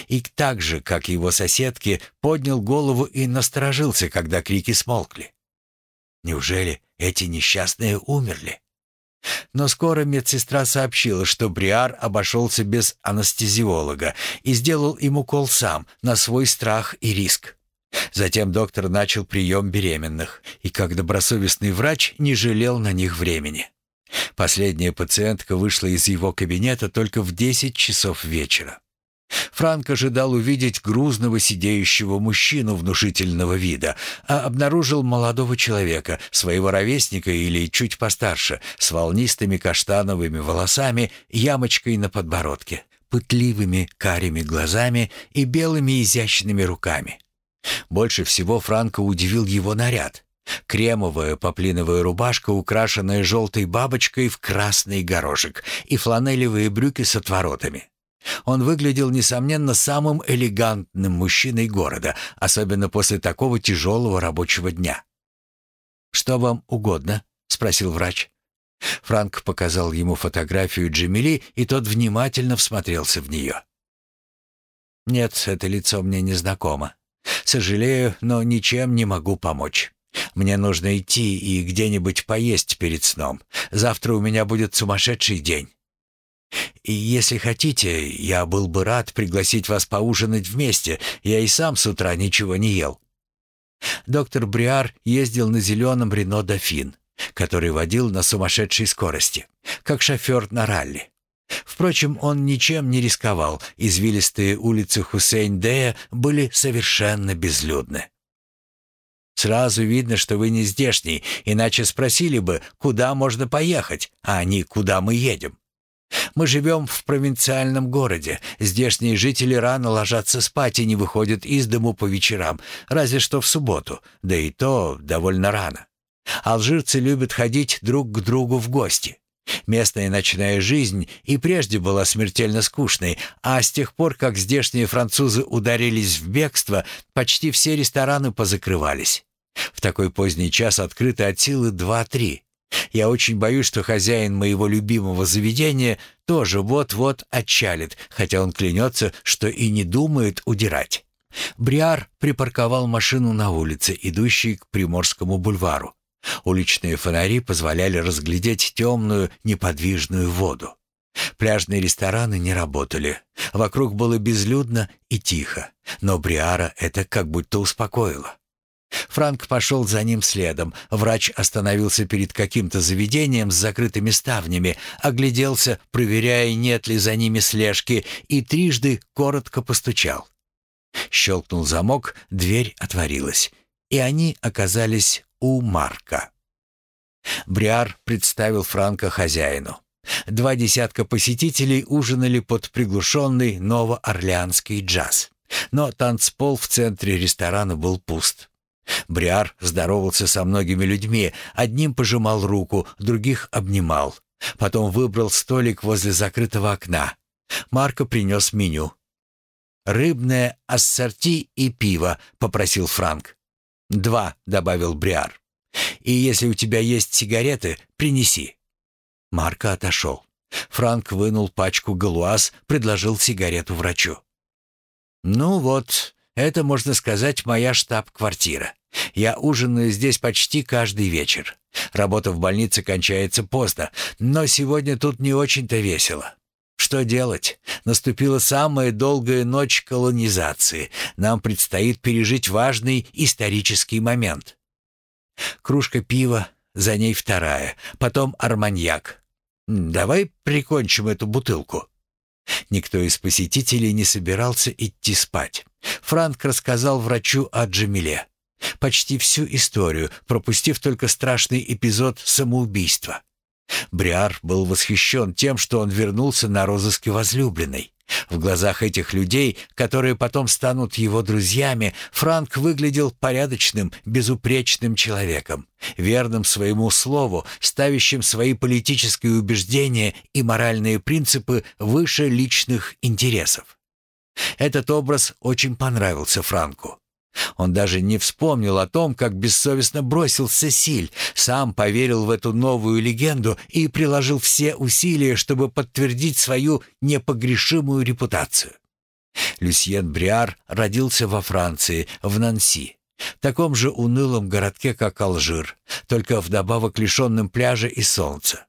И так же, как его соседки, поднял голову и насторожился, когда крики смолкли. Неужели эти несчастные умерли? Но скоро медсестра сообщила, что Бриар обошелся без анестезиолога и сделал им укол сам, на свой страх и риск. Затем доктор начал прием беременных, и как добросовестный врач не жалел на них времени. Последняя пациентка вышла из его кабинета только в 10 часов вечера. Франк ожидал увидеть грузного сидеющего мужчину внушительного вида, а обнаружил молодого человека, своего ровесника или чуть постарше, с волнистыми каштановыми волосами, ямочкой на подбородке, пытливыми карими глазами и белыми изящными руками. Больше всего Франка удивил его наряд. Кремовая поплиновая рубашка, украшенная желтой бабочкой в красный горошек, и фланелевые брюки с отворотами. Он выглядел, несомненно, самым элегантным мужчиной города, особенно после такого тяжелого рабочего дня. «Что вам угодно?» — спросил врач. Франк показал ему фотографию Джемили, и тот внимательно всмотрелся в нее. «Нет, это лицо мне не знакомо. Сожалею, но ничем не могу помочь. Мне нужно идти и где-нибудь поесть перед сном. Завтра у меня будет сумасшедший день. И если хотите, я был бы рад пригласить вас поужинать вместе. Я и сам с утра ничего не ел». Доктор Бриар ездил на зеленом Рено Дофин, который водил на сумасшедшей скорости, как шофер на ралли. Впрочем, он ничем не рисковал, извилистые улицы Хусейн-Дея были совершенно безлюдны. «Сразу видно, что вы не здешний, иначе спросили бы, куда можно поехать, а не куда мы едем. Мы живем в провинциальном городе. Здешние жители рано ложатся спать и не выходят из дому по вечерам, разве что в субботу, да и то довольно рано. Алжирцы любят ходить друг к другу в гости. Местная ночная жизнь и прежде была смертельно скучной, а с тех пор, как здешние французы ударились в бегство, почти все рестораны позакрывались. В такой поздний час открыты от силы два-три. Я очень боюсь, что хозяин моего любимого заведения тоже вот-вот отчалит, хотя он клянется, что и не думает удирать. Бриар припарковал машину на улице, идущей к Приморскому бульвару. Уличные фонари позволяли разглядеть темную, неподвижную воду. Пляжные рестораны не работали. Вокруг было безлюдно и тихо, но Бриара это как будто успокоило. Франк пошел за ним следом. Врач остановился перед каким-то заведением с закрытыми ставнями, огляделся, проверяя, нет ли за ними слежки, и трижды коротко постучал. Щелкнул замок, дверь отворилась, и они оказались у Марка. Бриар представил Франка хозяину. Два десятка посетителей ужинали под приглушенный новоорлеанский джаз. Но танцпол в центре ресторана был пуст. Бриар здоровался со многими людьми, одним пожимал руку, других обнимал. Потом выбрал столик возле закрытого окна. Марко принес меню. «Рыбное ассорти и пиво», — попросил Франк. «Два», — добавил Бриар. «И если у тебя есть сигареты, принеси». Марко отошел. Франк вынул пачку галуаз, предложил сигарету врачу. «Ну вот, это, можно сказать, моя штаб-квартира. Я ужинаю здесь почти каждый вечер. Работа в больнице кончается поздно, но сегодня тут не очень-то весело. Что делать? Наступила самая долгая ночь колонизации. Нам предстоит пережить важный исторический момент. Кружка пива, за ней вторая, потом арманьяк. Давай прикончим эту бутылку. Никто из посетителей не собирался идти спать. Франк рассказал врачу о Джамиле. Почти всю историю, пропустив только страшный эпизод самоубийства. Бриар был восхищен тем, что он вернулся на розыске возлюбленной. В глазах этих людей, которые потом станут его друзьями, Франк выглядел порядочным, безупречным человеком, верным своему слову, ставящим свои политические убеждения и моральные принципы выше личных интересов. Этот образ очень понравился Франку. Он даже не вспомнил о том, как бессовестно бросил Сесиль, сам поверил в эту новую легенду и приложил все усилия, чтобы подтвердить свою непогрешимую репутацию. Люсьен Бриар родился во Франции, в Нанси, таком же унылом городке, как Алжир, только вдобавок лишенным пляжа и солнца.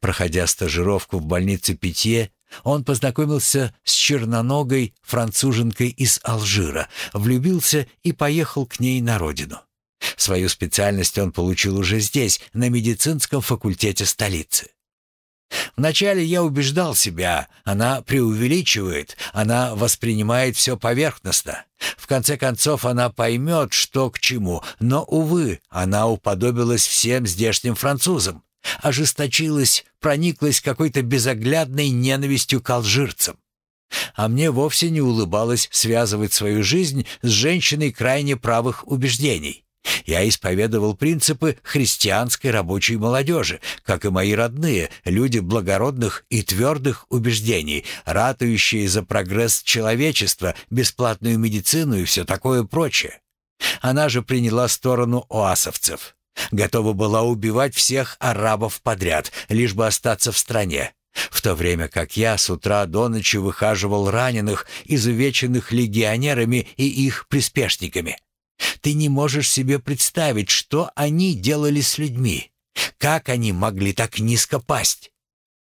Проходя стажировку в больнице Питье, он познакомился с черноногой француженкой из Алжира, влюбился и поехал к ней на родину. Свою специальность он получил уже здесь, на медицинском факультете столицы. Вначале я убеждал себя, она преувеличивает, она воспринимает все поверхностно. В конце концов, она поймет, что к чему, но, увы, она уподобилась всем здешним французам ожесточилась, прониклась какой-то безоглядной ненавистью к алжирцам. А мне вовсе не улыбалось связывать свою жизнь с женщиной крайне правых убеждений. Я исповедовал принципы христианской рабочей молодежи, как и мои родные, люди благородных и твердых убеждений, ратующие за прогресс человечества, бесплатную медицину и все такое прочее. Она же приняла сторону оасовцев. Готова была убивать всех арабов подряд, лишь бы остаться в стране. В то время как я с утра до ночи выхаживал раненых, изувеченных легионерами и их приспешниками. Ты не можешь себе представить, что они делали с людьми. Как они могли так низко пасть?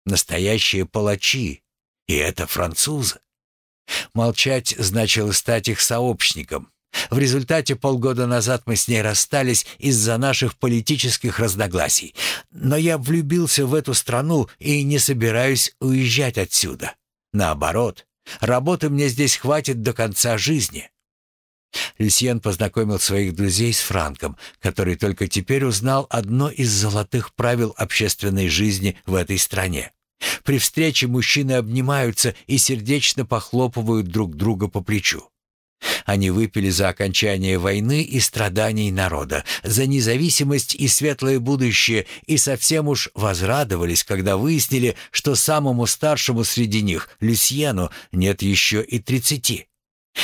Настоящие палачи. И это французы. Молчать значило стать их сообщником. В результате полгода назад мы с ней расстались из-за наших политических разногласий. Но я влюбился в эту страну и не собираюсь уезжать отсюда. Наоборот, работы мне здесь хватит до конца жизни». Люсьен познакомил своих друзей с Франком, который только теперь узнал одно из золотых правил общественной жизни в этой стране. При встрече мужчины обнимаются и сердечно похлопывают друг друга по плечу. Они выпили за окончание войны и страданий народа, за независимость и светлое будущее, и совсем уж возрадовались, когда выяснили, что самому старшему среди них, Люсьену, нет еще и тридцати.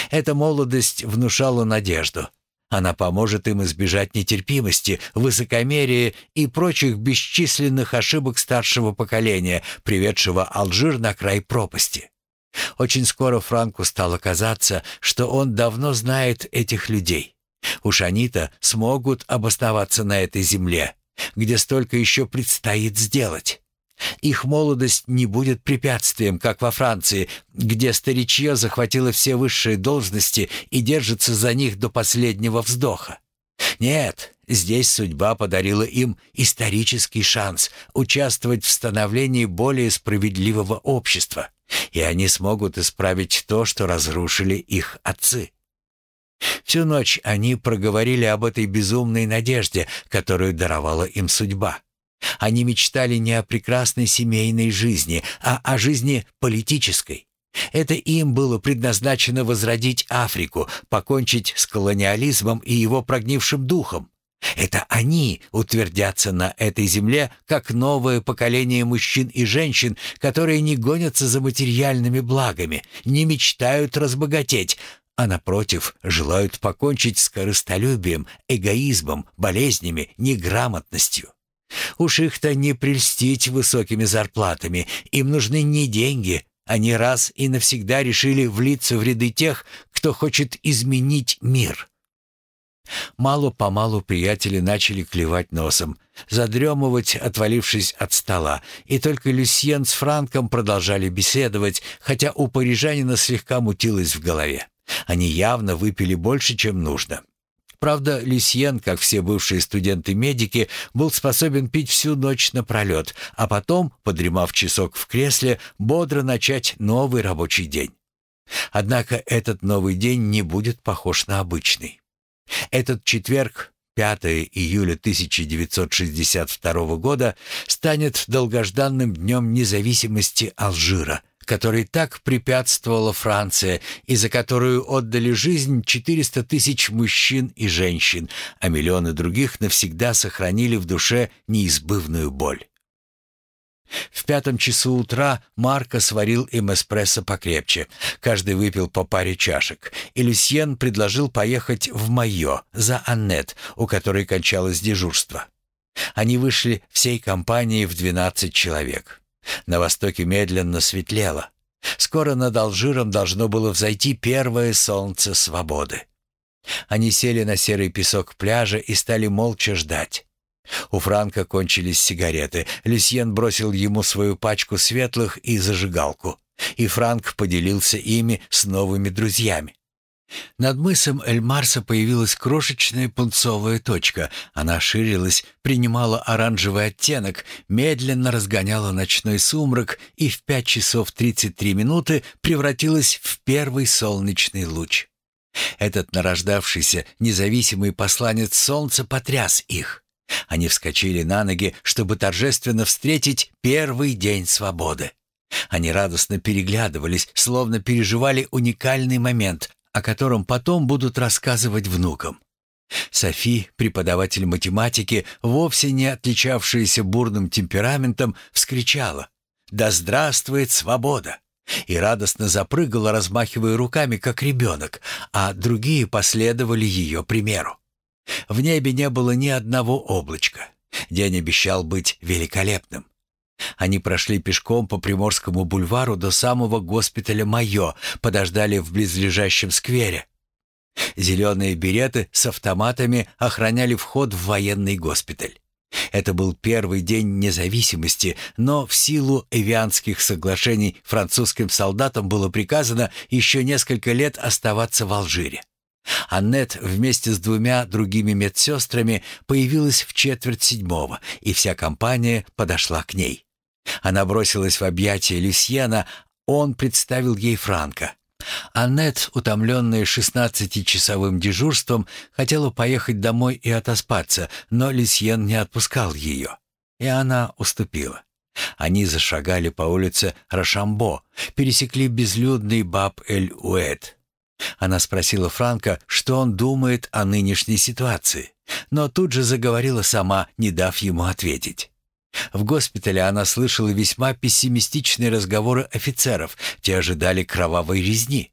Эта молодость внушала надежду. Она поможет им избежать нетерпимости, высокомерия и прочих бесчисленных ошибок старшего поколения, приведшего Алжир на край пропасти. Очень скоро Франку стало казаться, что он давно знает этих людей. Уж они-то смогут обосноваться на этой земле, где столько еще предстоит сделать. Их молодость не будет препятствием, как во Франции, где старичье захватило все высшие должности и держится за них до последнего вздоха. Нет, здесь судьба подарила им исторический шанс участвовать в становлении более справедливого общества и они смогут исправить то, что разрушили их отцы. Всю ночь они проговорили об этой безумной надежде, которую даровала им судьба. Они мечтали не о прекрасной семейной жизни, а о жизни политической. Это им было предназначено возродить Африку, покончить с колониализмом и его прогнившим духом. Это они утвердятся на этой земле, как новое поколение мужчин и женщин, которые не гонятся за материальными благами, не мечтают разбогатеть, а напротив, желают покончить с корыстолюбием, эгоизмом, болезнями, неграмотностью. Уж их-то не прельстить высокими зарплатами, им нужны не деньги, они раз и навсегда решили влиться в ряды тех, кто хочет изменить мир. Мало-помалу приятели начали клевать носом, задремывать, отвалившись от стола, и только Люсьен с Франком продолжали беседовать, хотя у парижанина слегка мутилось в голове. Они явно выпили больше, чем нужно. Правда, Люсьен, как все бывшие студенты-медики, был способен пить всю ночь напролет, а потом, подремав часок в кресле, бодро начать новый рабочий день. Однако этот новый день не будет похож на обычный. Этот четверг, 5 июля 1962 года, станет долгожданным днем независимости Алжира, которой так препятствовала Франция и за которую отдали жизнь 400 тысяч мужчин и женщин, а миллионы других навсегда сохранили в душе неизбывную боль. В пятом часу утра Марко сварил им эспрессо покрепче. Каждый выпил по паре чашек. И Люсьен предложил поехать в Майо за Аннет, у которой кончалось дежурство. Они вышли всей компанией в 12 человек. На востоке медленно светлело. Скоро над Алжиром должно было взойти первое солнце свободы. Они сели на серый песок пляжа и стали молча ждать. У Франка кончились сигареты. Люсьен бросил ему свою пачку светлых и зажигалку. И Франк поделился ими с новыми друзьями. Над мысом Эльмарса появилась крошечная пунцовая точка. Она ширилась, принимала оранжевый оттенок, медленно разгоняла ночной сумрак и в пять часов тридцать три минуты превратилась в первый солнечный луч. Этот нарождавшийся независимый посланец солнца потряс их. Они вскочили на ноги, чтобы торжественно встретить первый день свободы. Они радостно переглядывались, словно переживали уникальный момент, о котором потом будут рассказывать внукам. Софи, преподаватель математики, вовсе не отличавшаяся бурным темпераментом, вскричала «Да здравствует свобода!» и радостно запрыгала, размахивая руками, как ребенок, а другие последовали ее примеру. В небе не было ни одного облачка. День обещал быть великолепным. Они прошли пешком по Приморскому бульвару до самого госпиталя Майо, подождали в близлежащем сквере. Зеленые береты с автоматами охраняли вход в военный госпиталь. Это был первый день независимости, но в силу эвианских соглашений французским солдатам было приказано еще несколько лет оставаться в Алжире. Аннет вместе с двумя другими медсестрами появилась в четверть седьмого, и вся компания подошла к ней. Она бросилась в объятия Люсьена, он представил ей Франка. Аннет, утомленная шестнадцатичасовым дежурством, хотела поехать домой и отоспаться, но Люсьен не отпускал ее. И она уступила. Они зашагали по улице Рошамбо, пересекли безлюдный Баб-эль-Уэд. Она спросила Франка, что он думает о нынешней ситуации, но тут же заговорила сама, не дав ему ответить. В госпитале она слышала весьма пессимистичные разговоры офицеров, те ожидали кровавой резни.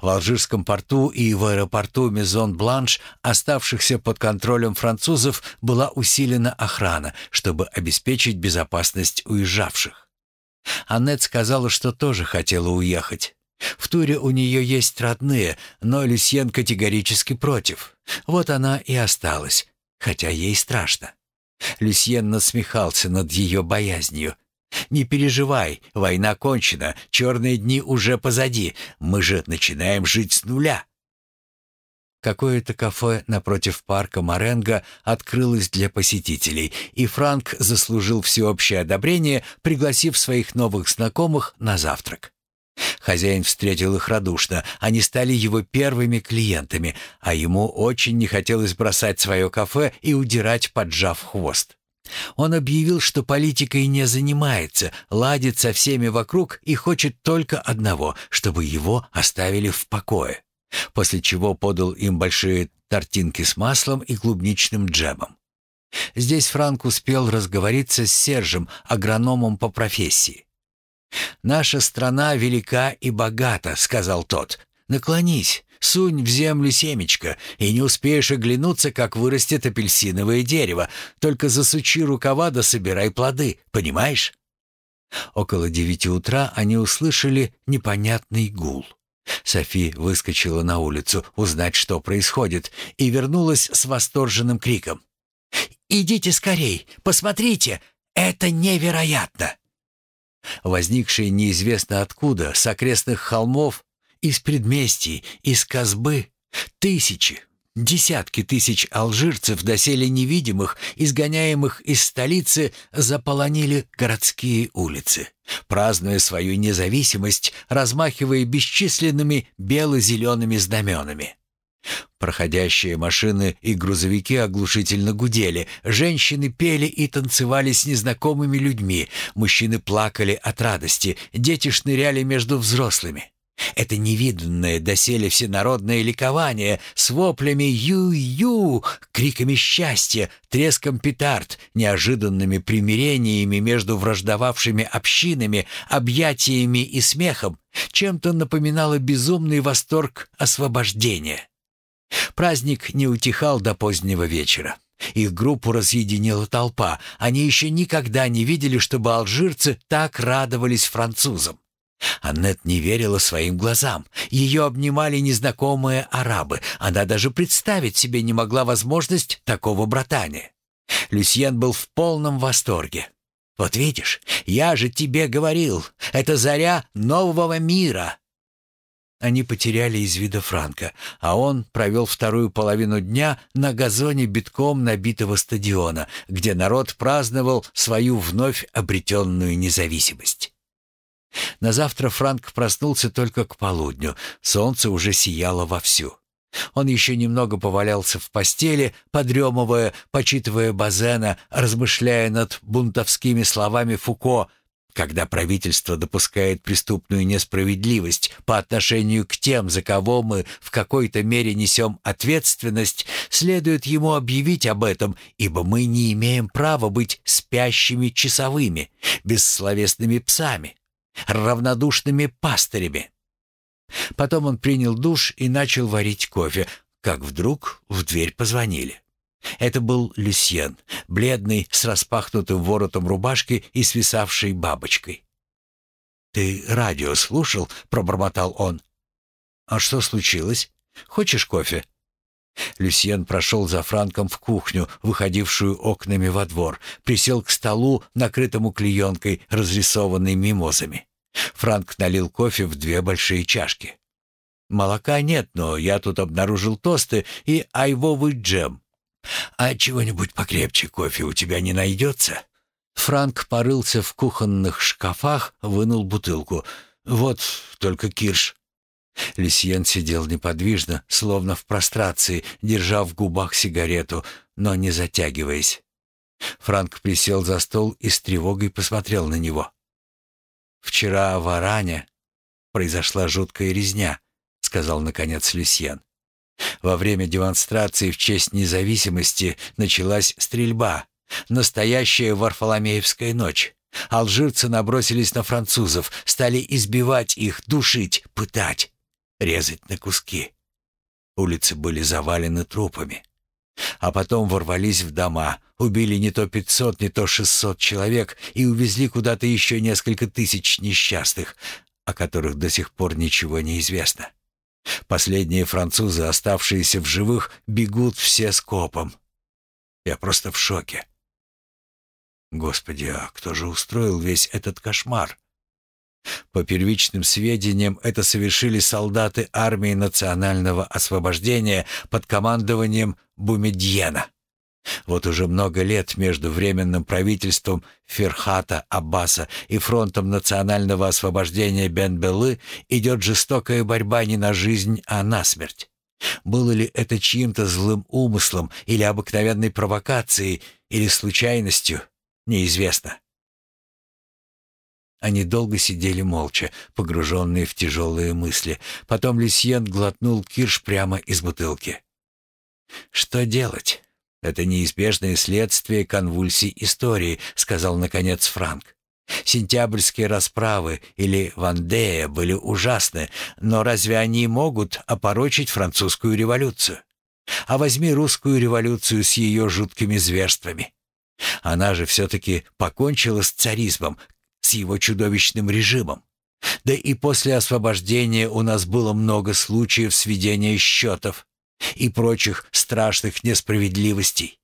В Алжирском порту и в аэропорту Мезон-Бланш, оставшихся под контролем французов, была усилена охрана, чтобы обеспечить безопасность уезжавших. Аннет сказала, что тоже хотела уехать. В туре у нее есть родные, но Люсьен категорически против. Вот она и осталась, хотя ей страшно. Люсьен насмехался над ее боязнью. «Не переживай, война кончена, черные дни уже позади, мы же начинаем жить с нуля». Какое-то кафе напротив парка Маренго открылось для посетителей, и Франк заслужил всеобщее одобрение, пригласив своих новых знакомых на завтрак. Хозяин встретил их радушно, они стали его первыми клиентами, а ему очень не хотелось бросать свое кафе и удирать, поджав хвост. Он объявил, что политикой не занимается, ладит со всеми вокруг и хочет только одного, чтобы его оставили в покое. После чего подал им большие тортинки с маслом и клубничным джемом. Здесь Франк успел разговориться с Сержем, агрономом по профессии. «Наша страна велика и богата», — сказал тот. «Наклонись, Сунь в землю семечко, и не успеешь оглянуться, как вырастет апельсиновое дерево. Только засучи рукава да собирай плоды, понимаешь?» Около девяти утра они услышали непонятный гул. Софи выскочила на улицу узнать, что происходит, и вернулась с восторженным криком. «Идите скорей! Посмотрите! Это невероятно!» Возникшие неизвестно откуда, с окрестных холмов, из предместий, из Казбы, тысячи, десятки тысяч алжирцев, доселе невидимых, изгоняемых из столицы, заполонили городские улицы, празднуя свою независимость, размахивая бесчисленными бело-зелеными знаменами. Проходящие машины и грузовики оглушительно гудели, женщины пели и танцевали с незнакомыми людьми, мужчины плакали от радости, дети шныряли между взрослыми. Это невиданное доселе всенародное ликование с воплями «Ю-ю!», криками счастья, треском петард, неожиданными примирениями между враждовавшими общинами, объятиями и смехом чем-то напоминало безумный восторг освобождения. Праздник не утихал до позднего вечера. Их группу разъединила толпа. Они еще никогда не видели, чтобы алжирцы так радовались французам. Аннет не верила своим глазам. Ее обнимали незнакомые арабы. Она даже представить себе не могла возможность такого братания. Люсьен был в полном восторге. «Вот видишь, я же тебе говорил, это заря нового мира!» Они потеряли из вида Франка, а он провел вторую половину дня на газоне битком набитого стадиона, где народ праздновал свою вновь обретенную независимость. На завтра Франк проснулся только к полудню. Солнце уже сияло вовсю. Он еще немного повалялся в постели, подремывая, почитывая Базена, размышляя над бунтовскими словами Фуко, когда правительство допускает преступную несправедливость по отношению к тем, за кого мы в какой-то мере несем ответственность, следует ему объявить об этом, ибо мы не имеем права быть спящими часовыми, бессловесными псами равнодушными пастырями. Потом он принял душ и начал варить кофе, как вдруг в дверь позвонили. Это был Люсьен, бледный, с распахнутым воротом рубашки и свисавшей бабочкой. «Ты радио слушал?» — пробормотал он. «А что случилось? Хочешь кофе?» Люсьен прошел за Франком в кухню, выходившую окнами во двор, присел к столу, накрытому клеенкой, разрисованной мимозами. Франк налил кофе в две большие чашки. «Молока нет, но я тут обнаружил тосты и айвовый джем. А чего-нибудь покрепче кофе у тебя не найдется?» Франк порылся в кухонных шкафах, вынул бутылку. «Вот только кирш». Люсьен сидел неподвижно, словно в прострации, держа в губах сигарету, но не затягиваясь. Франк присел за стол и с тревогой посмотрел на него. «Вчера в Аране произошла жуткая резня», — сказал наконец Люсьен. «Во время демонстрации в честь независимости началась стрельба. Настоящая Варфоломеевская ночь. Алжирцы набросились на французов, стали избивать их, душить, пытать, резать на куски. Улицы были завалены трупами а потом ворвались в дома, убили не то пятьсот, не то шестьсот человек и увезли куда-то еще несколько тысяч несчастных, о которых до сих пор ничего не известно. Последние французы, оставшиеся в живых, бегут все скопом. Я просто в шоке. Господи, а кто же устроил весь этот кошмар? По первичным сведениям, это совершили солдаты армии национального освобождения под командованием Бумедьена. Вот уже много лет между Временным правительством Ферхата Аббаса и Фронтом национального освобождения Бен-Беллы идет жестокая борьба не на жизнь, а на смерть. Было ли это чьим-то злым умыслом или обыкновенной провокацией, или случайностью, неизвестно. Они долго сидели молча, погруженные в тяжелые мысли. Потом Люсьен глотнул кирш прямо из бутылки. «Что делать? Это неизбежное следствие конвульсий истории», — сказал, наконец, Франк. Сентябрьские расправы или Вандея были ужасны, но разве они могут опорочить французскую революцию? А возьми русскую революцию с ее жуткими зверствами. Она же все-таки покончила с царизмом, с его чудовищным режимом. Да и после освобождения у нас было много случаев сведения счетов и прочих страшных несправедливостей.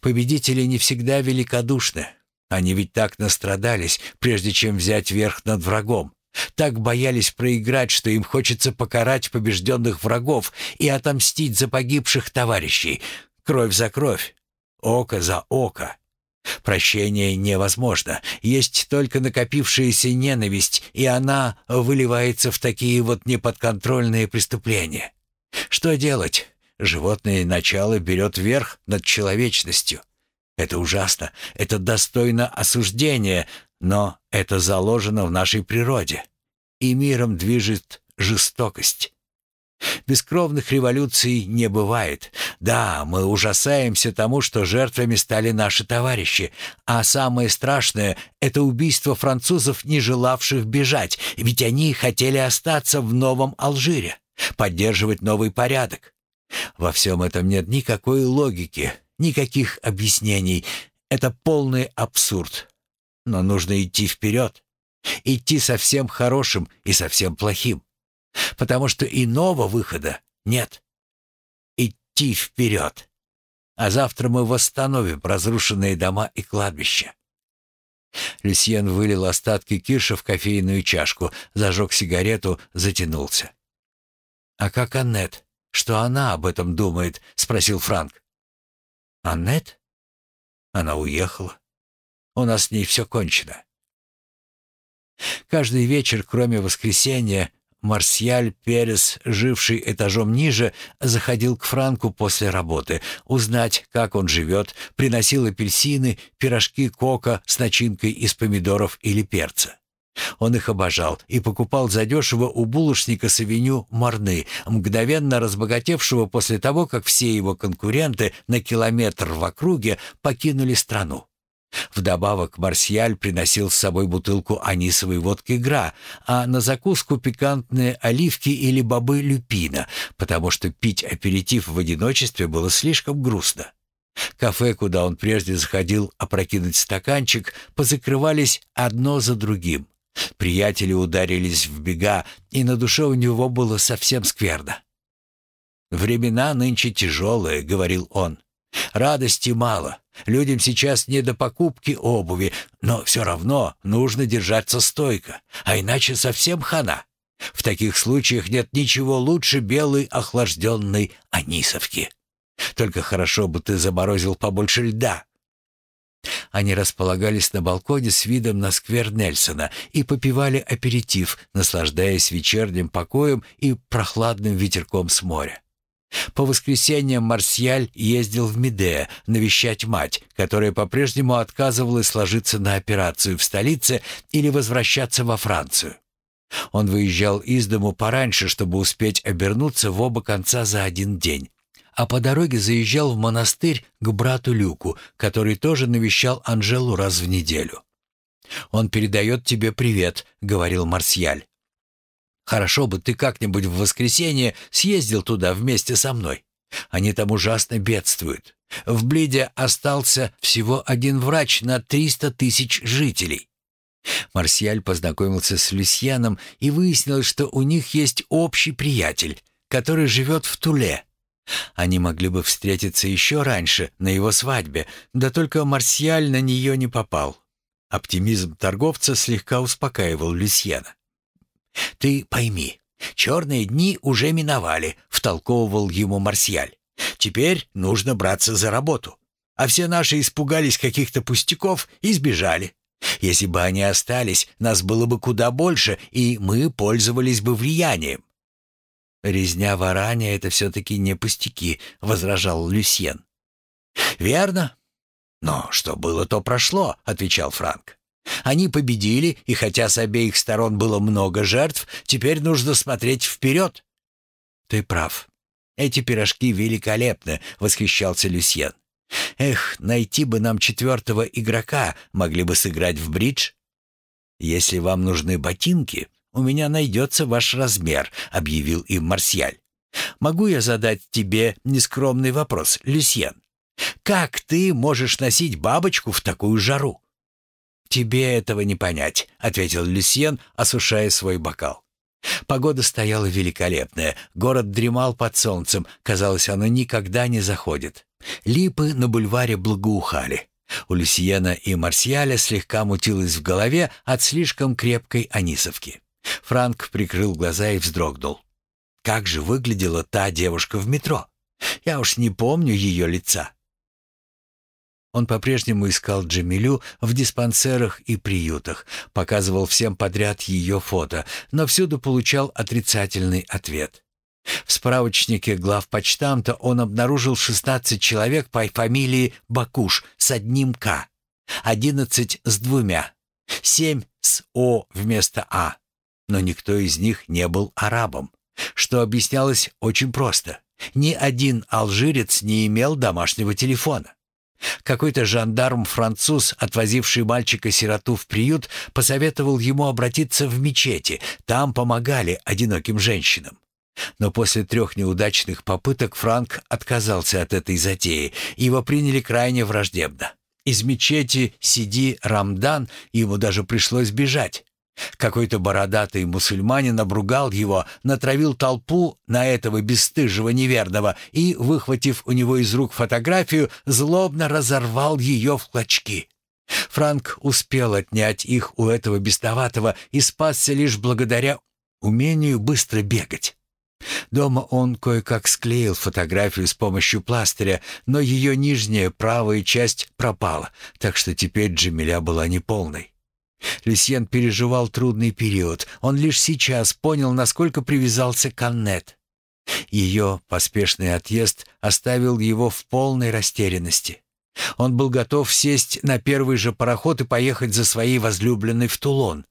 Победители не всегда великодушны. Они ведь так настрадались, прежде чем взять верх над врагом. Так боялись проиграть, что им хочется покарать побежденных врагов и отомстить за погибших товарищей. Кровь за кровь, око за око. Прощение невозможно. Есть только накопившаяся ненависть, и она выливается в такие вот неподконтрольные преступления. Что делать? Животное начало берет верх над человечностью. Это ужасно, это достойно осуждения, но это заложено в нашей природе. И миром движет жестокость. Бескровных революций не бывает. Да, мы ужасаемся тому, что жертвами стали наши товарищи, а самое страшное — это убийство французов, не желавших бежать, ведь они хотели остаться в Новом Алжире, поддерживать новый порядок. Во всем этом нет никакой логики, никаких объяснений. Это полный абсурд. Но нужно идти вперед. Идти совсем хорошим и совсем плохим. Потому что иного выхода нет. Идти вперед. А завтра мы восстановим разрушенные дома и кладбища. Люсьен вылил остатки кирша в кофейную чашку, зажег сигарету, затянулся. «А как Аннет? Что она об этом думает?» — спросил Франк. «Аннет?» Она уехала. У нас с ней все кончено. Каждый вечер, кроме воскресенья, Марсиаль Перес, живший этажом ниже, заходил к Франку после работы, узнать, как он живет, приносил апельсины, пирожки кока с начинкой из помидоров или перца. Он их обожал и покупал задешево у булочника с авеню Марны, мгновенно разбогатевшего после того, как все его конкуренты на километр в округе покинули страну. Вдобавок Марсиаль приносил с собой бутылку анисовой водки Гра, а на закуску пикантные оливки или бобы люпина, потому что пить аперитив в одиночестве было слишком грустно. Кафе, куда он прежде заходил опрокинуть стаканчик, позакрывались одно за другим. Приятели ударились в бега, и на душе у него было совсем скверно. «Времена нынче тяжелые», — говорил он. «Радости мало. Людям сейчас не до покупки обуви, но все равно нужно держаться стойко, а иначе совсем хана. В таких случаях нет ничего лучше белой охлажденной анисовки. Только хорошо бы ты заморозил побольше льда, они располагались на балконе с видом на сквер Нельсона и попивали аперитив, наслаждаясь вечерним покоем и прохладным ветерком с моря. По воскресеньям Марсиаль ездил в Медея навещать мать, которая по-прежнему отказывалась ложиться на операцию в столице или возвращаться во Францию. Он выезжал из дому пораньше, чтобы успеть обернуться в оба конца за один день а по дороге заезжал в монастырь к брату Люку, который тоже навещал Анжелу раз в неделю. «Он передает тебе привет», — говорил Марсиаль. «Хорошо бы ты как-нибудь в воскресенье съездил туда вместе со мной. Они там ужасно бедствуют. В Блиде остался всего один врач на 300 тысяч жителей». Марсиаль познакомился с Люсьяном и выяснил, что у них есть общий приятель, который живет в Туле. Они могли бы встретиться еще раньше, на его свадьбе, да только Марсиаль на нее не попал. Оптимизм торговца слегка успокаивал Люсьена. «Ты пойми, черные дни уже миновали», — втолковывал ему Марсиаль. «Теперь нужно браться за работу. А все наши испугались каких-то пустяков и сбежали. Если бы они остались, нас было бы куда больше, и мы пользовались бы влиянием. «Резня в это все-таки не пустяки», — возражал Люсьен. «Верно. Но что было, то прошло», — отвечал Франк. «Они победили, и хотя с обеих сторон было много жертв, теперь нужно смотреть вперед». «Ты прав. Эти пирожки великолепны», — восхищался Люсьен. Эх, найти бы нам четвертого игрока, могли бы сыграть в бридж. Если вам нужны ботинки, у меня найдется ваш размер, объявил им Марсиаль. Могу я задать тебе нескромный вопрос, Люсьен? Как ты можешь носить бабочку в такую жару? «Тебе этого не понять», — ответил Люсьен, осушая свой бокал. Погода стояла великолепная, город дремал под солнцем, казалось, оно никогда не заходит. Липы на бульваре благоухали. У Люсьена и Марсиаля слегка мутилось в голове от слишком крепкой анисовки. Франк прикрыл глаза и вздрогнул. Как же выглядела та девушка в метро? Я уж не помню ее лица. Он по-прежнему искал Джамилю в диспансерах и приютах, показывал всем подряд ее фото, но всюду получал отрицательный ответ. В справочнике главпочтамта он обнаружил 16 человек по фамилии Бакуш с одним «К», 11 с двумя, 7 с «О» вместо «А». Но никто из них не был арабом, что объяснялось очень просто. Ни один алжирец не имел домашнего телефона. Какой-то жандарм-француз, отвозивший мальчика-сироту в приют, посоветовал ему обратиться в мечети. Там помогали одиноким женщинам. Но после трех неудачных попыток Франк отказался от этой затеи. Его приняли крайне враждебно. Из мечети Сиди Рамдан ему даже пришлось бежать. Какой-то бородатый мусульманин обругал его, натравил толпу на этого бесстыжего неверного и, выхватив у него из рук фотографию, злобно разорвал ее в клочки. Франк успел отнять их у этого бестоватого и спасся лишь благодаря умению быстро бегать. Дома он кое-как склеил фотографию с помощью пластыря, но ее нижняя правая часть пропала, так что теперь Джамиля была неполной. Люсьен переживал трудный период. Он лишь сейчас понял, насколько привязался к Аннет. Ее поспешный отъезд оставил его в полной растерянности. Он был готов сесть на первый же пароход и поехать за своей возлюбленной в Тулон.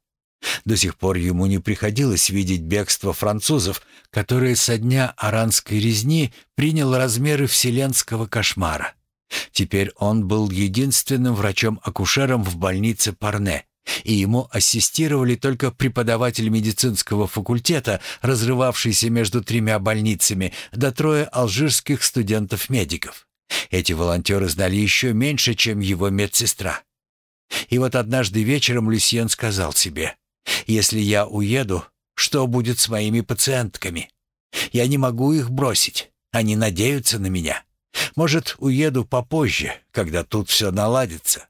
До сих пор ему не приходилось видеть бегство французов, которое со дня аранской резни приняло размеры вселенского кошмара. Теперь он был единственным врачом-акушером в больнице Парне, и ему ассистировали только преподаватель медицинского факультета, разрывавшийся между тремя больницами, да трое алжирских студентов-медиков. Эти волонтеры знали еще меньше, чем его медсестра. И вот однажды вечером Люсьен сказал себе, «Если я уеду, что будет с моими пациентками? Я не могу их бросить, они надеются на меня. Может, уеду попозже, когда тут все наладится».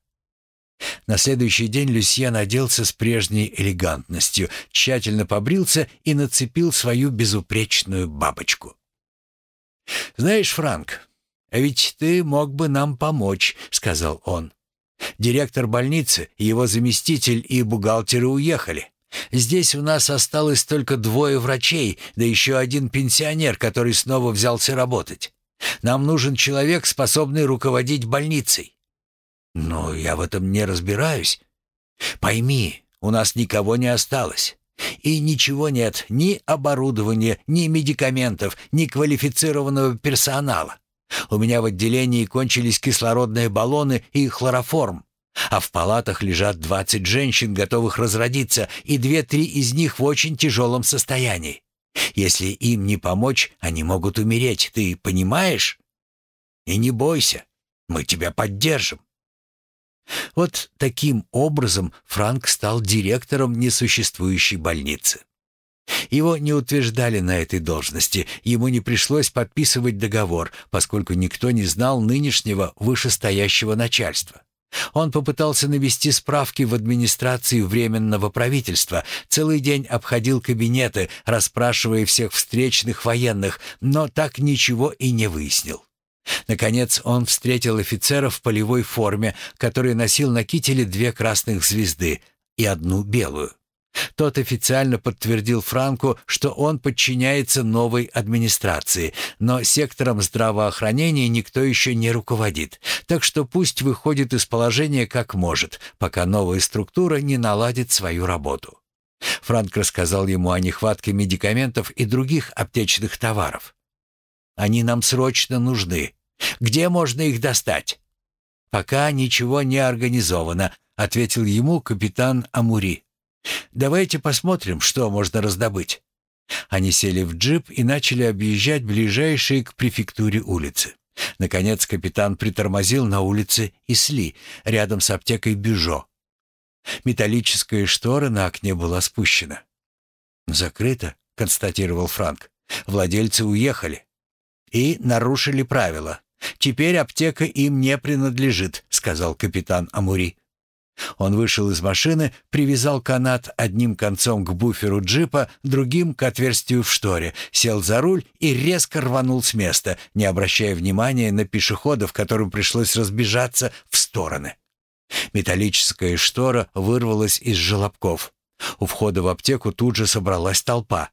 На следующий день Люсьен оделся с прежней элегантностью, тщательно побрился и нацепил свою безупречную бабочку. «Знаешь, Франк, а ведь ты мог бы нам помочь», — сказал он. «Директор больницы, его заместитель и бухгалтеры уехали. Здесь у нас осталось только двое врачей, да еще один пенсионер, который снова взялся работать. Нам нужен человек, способный руководить больницей. «Но я в этом не разбираюсь. Пойми, у нас никого не осталось. И ничего нет, ни оборудования, ни медикаментов, ни квалифицированного персонала. У меня в отделении кончились кислородные баллоны и хлороформ. А в палатах лежат 20 женщин, готовых разродиться, и две-три из них в очень тяжелом состоянии. Если им не помочь, они могут умереть, ты понимаешь? И не бойся, мы тебя поддержим. Вот таким образом Франк стал директором несуществующей больницы. Его не утверждали на этой должности, ему не пришлось подписывать договор, поскольку никто не знал нынешнего вышестоящего начальства. Он попытался навести справки в администрации Временного правительства, целый день обходил кабинеты, расспрашивая всех встречных военных, но так ничего и не выяснил. Наконец он встретил офицера в полевой форме, который носил на кителе две красных звезды и одну белую. Тот официально подтвердил Франку, что он подчиняется новой администрации, но сектором здравоохранения никто еще не руководит, так что пусть выходит из положения как может, пока новая структура не наладит свою работу. Франк рассказал ему о нехватке медикаментов и других аптечных товаров. «Они нам срочно нужны. Где можно их достать?» «Пока ничего не организовано», — ответил ему капитан Амури. «Давайте посмотрим, что можно раздобыть». Они сели в джип и начали объезжать ближайшие к префектуре улицы. Наконец капитан притормозил на улице Исли, рядом с аптекой Бюжо. Металлическая штора на окне была спущена. «Закрыто», — констатировал Франк. «Владельцы уехали и нарушили правила. Теперь аптека им не принадлежит», — сказал капитан Амури. Он вышел из машины, привязал канат одним концом к буферу джипа, другим к отверстию в шторе, сел за руль и резко рванул с места, не обращая внимания на пешеходов, которым пришлось разбежаться в стороны. Металлическая штора вырвалась из желобков. У входа в аптеку тут же собралась толпа.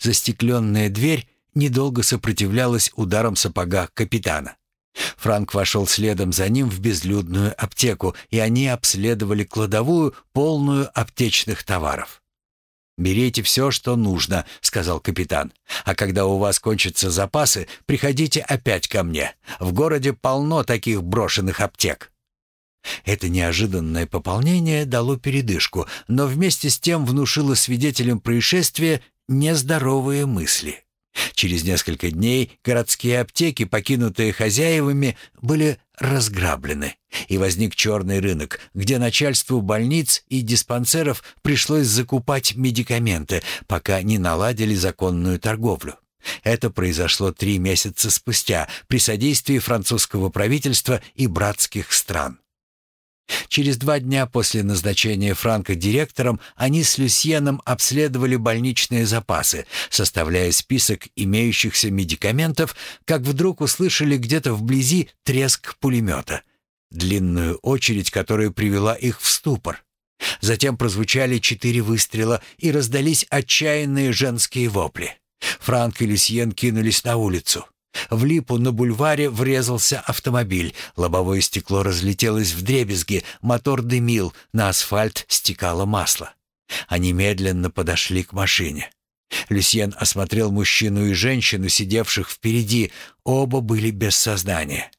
Застекленная дверь недолго сопротивлялась ударам сапога капитана. Франк вошел следом за ним в безлюдную аптеку, и они обследовали кладовую, полную аптечных товаров. «Берите все, что нужно», — сказал капитан. «А когда у вас кончатся запасы, приходите опять ко мне. В городе полно таких брошенных аптек». Это неожиданное пополнение дало передышку, но вместе с тем внушило свидетелям происшествия нездоровые мысли. Через несколько дней городские аптеки, покинутые хозяевами, были разграблены, и возник черный рынок, где начальству больниц и диспансеров пришлось закупать медикаменты, пока не наладили законную торговлю. Это произошло три месяца спустя при содействии французского правительства и братских стран. Через два дня после назначения Франка директором они с Люсьеном обследовали больничные запасы, составляя список имеющихся медикаментов, как вдруг услышали где-то вблизи треск пулемета, длинную очередь, которая привела их в ступор. Затем прозвучали четыре выстрела и раздались отчаянные женские вопли. Франк и Люсьен кинулись на улицу. В липу на бульваре врезался автомобиль. Лобовое стекло разлетелось в дребезги, мотор дымил, на асфальт стекало масло. Они медленно подошли к машине. Люсьен осмотрел мужчину и женщину, сидевших впереди. Оба были без сознания.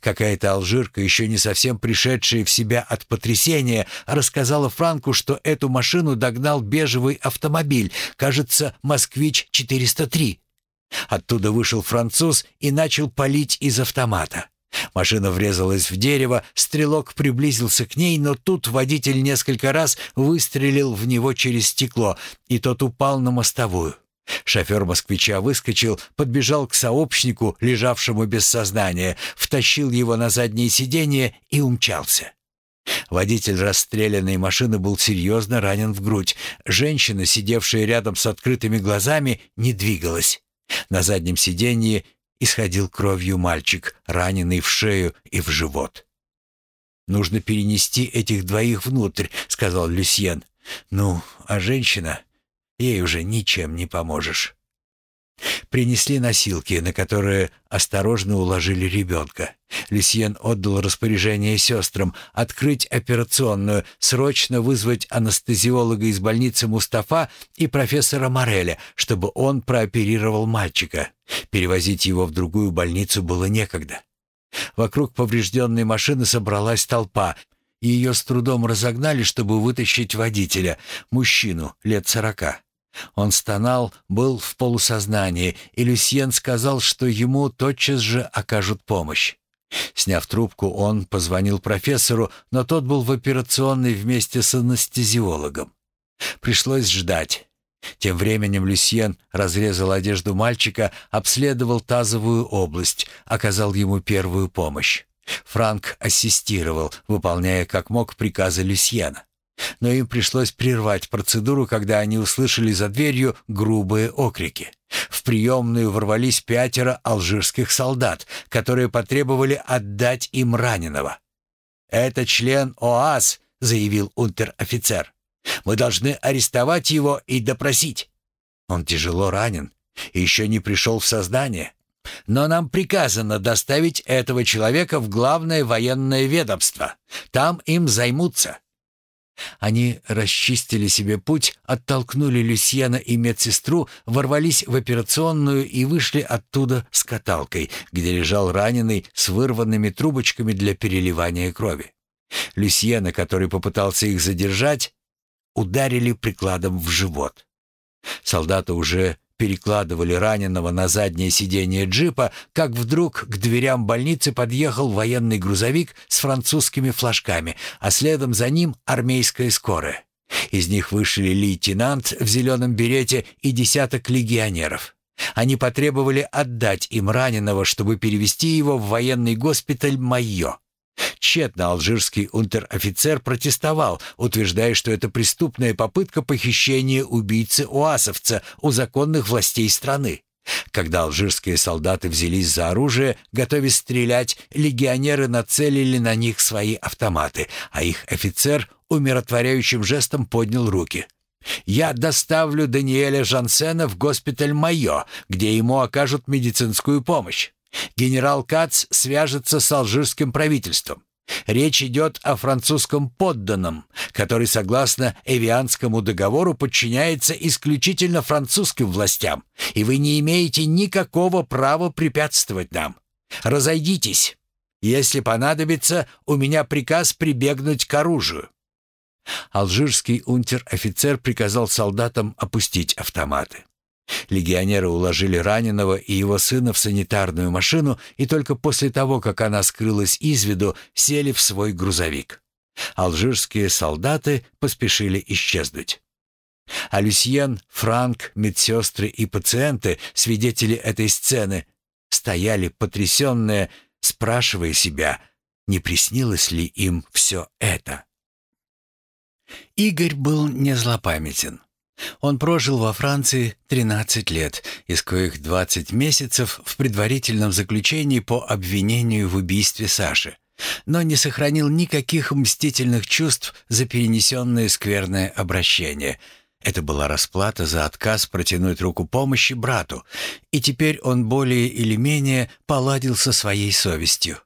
Какая-то алжирка, еще не совсем пришедшая в себя от потрясения, рассказала Франку, что эту машину догнал бежевый автомобиль, кажется, «Москвич-403». Оттуда вышел француз и начал палить из автомата. Машина врезалась в дерево, стрелок приблизился к ней, но тут водитель несколько раз выстрелил в него через стекло, и тот упал на мостовую. Шофер москвича выскочил, подбежал к сообщнику, лежавшему без сознания, втащил его на заднее сиденье и умчался. Водитель расстрелянной машины был серьезно ранен в грудь. Женщина, сидевшая рядом с открытыми глазами, не двигалась. На заднем сиденье исходил кровью мальчик, раненый в шею и в живот. «Нужно перенести этих двоих внутрь», — сказал Люсьен. «Ну, а женщина? Ей уже ничем не поможешь». Принесли носилки, на которые осторожно уложили ребенка. Люсьен отдал распоряжение сестрам открыть операционную, срочно вызвать анестезиолога из больницы Мустафа и профессора Мореля, чтобы он прооперировал мальчика. Перевозить его в другую больницу было некогда. Вокруг поврежденной машины собралась толпа, ее с трудом разогнали, чтобы вытащить водителя, мужчину лет сорока. Он стонал, был в полусознании, и Люсьен сказал, что ему тотчас же окажут помощь. Сняв трубку, он позвонил профессору, но тот был в операционной вместе с анестезиологом. Пришлось ждать. Тем временем Люсьен разрезал одежду мальчика, обследовал тазовую область, оказал ему первую помощь. Франк ассистировал, выполняя как мог приказы Люсьена. Но им пришлось прервать процедуру, когда они услышали за дверью грубые окрики. В приемную ворвались пятеро алжирских солдат, которые потребовали отдать им раненого. «Это член ОАС», — заявил унтер-офицер. «Мы должны арестовать его и допросить. Он тяжело ранен и еще не пришел в сознание. Но нам приказано доставить этого человека в главное военное ведомство. Там им займутся». Они расчистили себе путь, оттолкнули Люсьена и медсестру, ворвались в операционную и вышли оттуда с каталкой, где лежал раненый с вырванными трубочками для переливания крови. Люсьена, который попытался их задержать, ударили прикладом в живот. Солдаты уже перекладывали раненого на заднее сиденье джипа, как вдруг к дверям больницы подъехал военный грузовик с французскими флажками, а следом за ним армейская скорая. Из них вышли лейтенант в зеленом берете и десяток легионеров. Они потребовали отдать им раненого, чтобы перевести его в военный госпиталь Майо. Тщетно алжирский унтер-офицер протестовал, утверждая, что это преступная попытка похищения убийцы-уасовца у законных властей страны. Когда алжирские солдаты взялись за оружие, готовясь стрелять, легионеры нацелили на них свои автоматы, а их офицер умиротворяющим жестом поднял руки. «Я доставлю Даниэля Жансена в госпиталь Майо, где ему окажут медицинскую помощь. Генерал Кац свяжется с алжирским правительством. Речь идет о французском подданном, который, согласно Эвианскому договору, подчиняется исключительно французским властям, и вы не имеете никакого права препятствовать нам. Разойдитесь. Если понадобится, у меня приказ прибегнуть к оружию». Алжирский унтер-офицер приказал солдатам опустить автоматы. Легионеры уложили раненого и его сына в санитарную машину и только после того, как она скрылась из виду, сели в свой грузовик. Алжирские солдаты поспешили исчезнуть. А Люсьен, Франк, медсестры и пациенты, свидетели этой сцены, стояли потрясенные, спрашивая себя, не приснилось ли им все это. Игорь был не злопамятен. Он прожил во Франции 13 лет, из коих 20 месяцев в предварительном заключении по обвинению в убийстве Саши, но не сохранил никаких мстительных чувств за перенесенное скверное обращение. Это была расплата за отказ протянуть руку помощи брату, и теперь он более или менее поладил со своей совестью.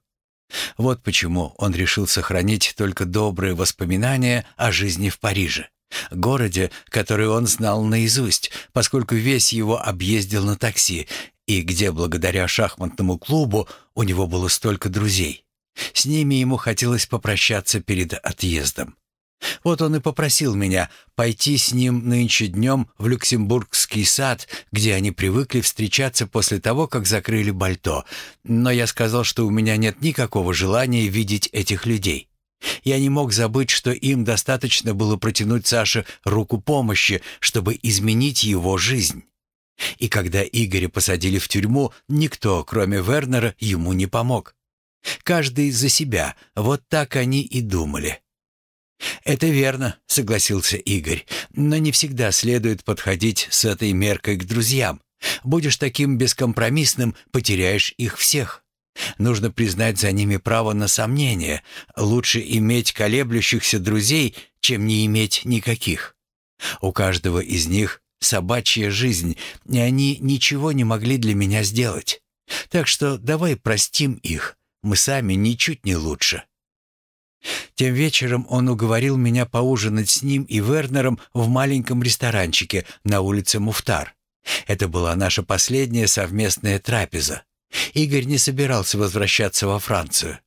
Вот почему он решил сохранить только добрые воспоминания о жизни в Париже. Городе, который он знал наизусть, поскольку весь его объездил на такси, и где благодаря шахматному клубу у него было столько друзей. С ними ему хотелось попрощаться перед отъездом. Вот он и попросил меня пойти с ним нынче днем в Люксембургский сад, где они привыкли встречаться после того, как закрыли Бальто. Но я сказал, что у меня нет никакого желания видеть этих людей. Я не мог забыть, что им достаточно было протянуть Саше руку помощи, чтобы изменить его жизнь. И когда Игоря посадили в тюрьму, никто, кроме Вернера, ему не помог. Каждый за себя, вот так они и думали. «Это верно», — согласился Игорь, «но не всегда следует подходить с этой меркой к друзьям. Будешь таким бескомпромиссным, потеряешь их всех». Нужно признать за ними право на сомнение. Лучше иметь колеблющихся друзей, чем не иметь никаких. У каждого из них собачья жизнь, и они ничего не могли для меня сделать. Так что давай простим их, мы сами ничуть не лучше. Тем вечером он уговорил меня поужинать с ним и Вернером в маленьком ресторанчике на улице Муфтар. Это была наша последняя совместная трапеза. Игорь не собирался возвращаться во Францию.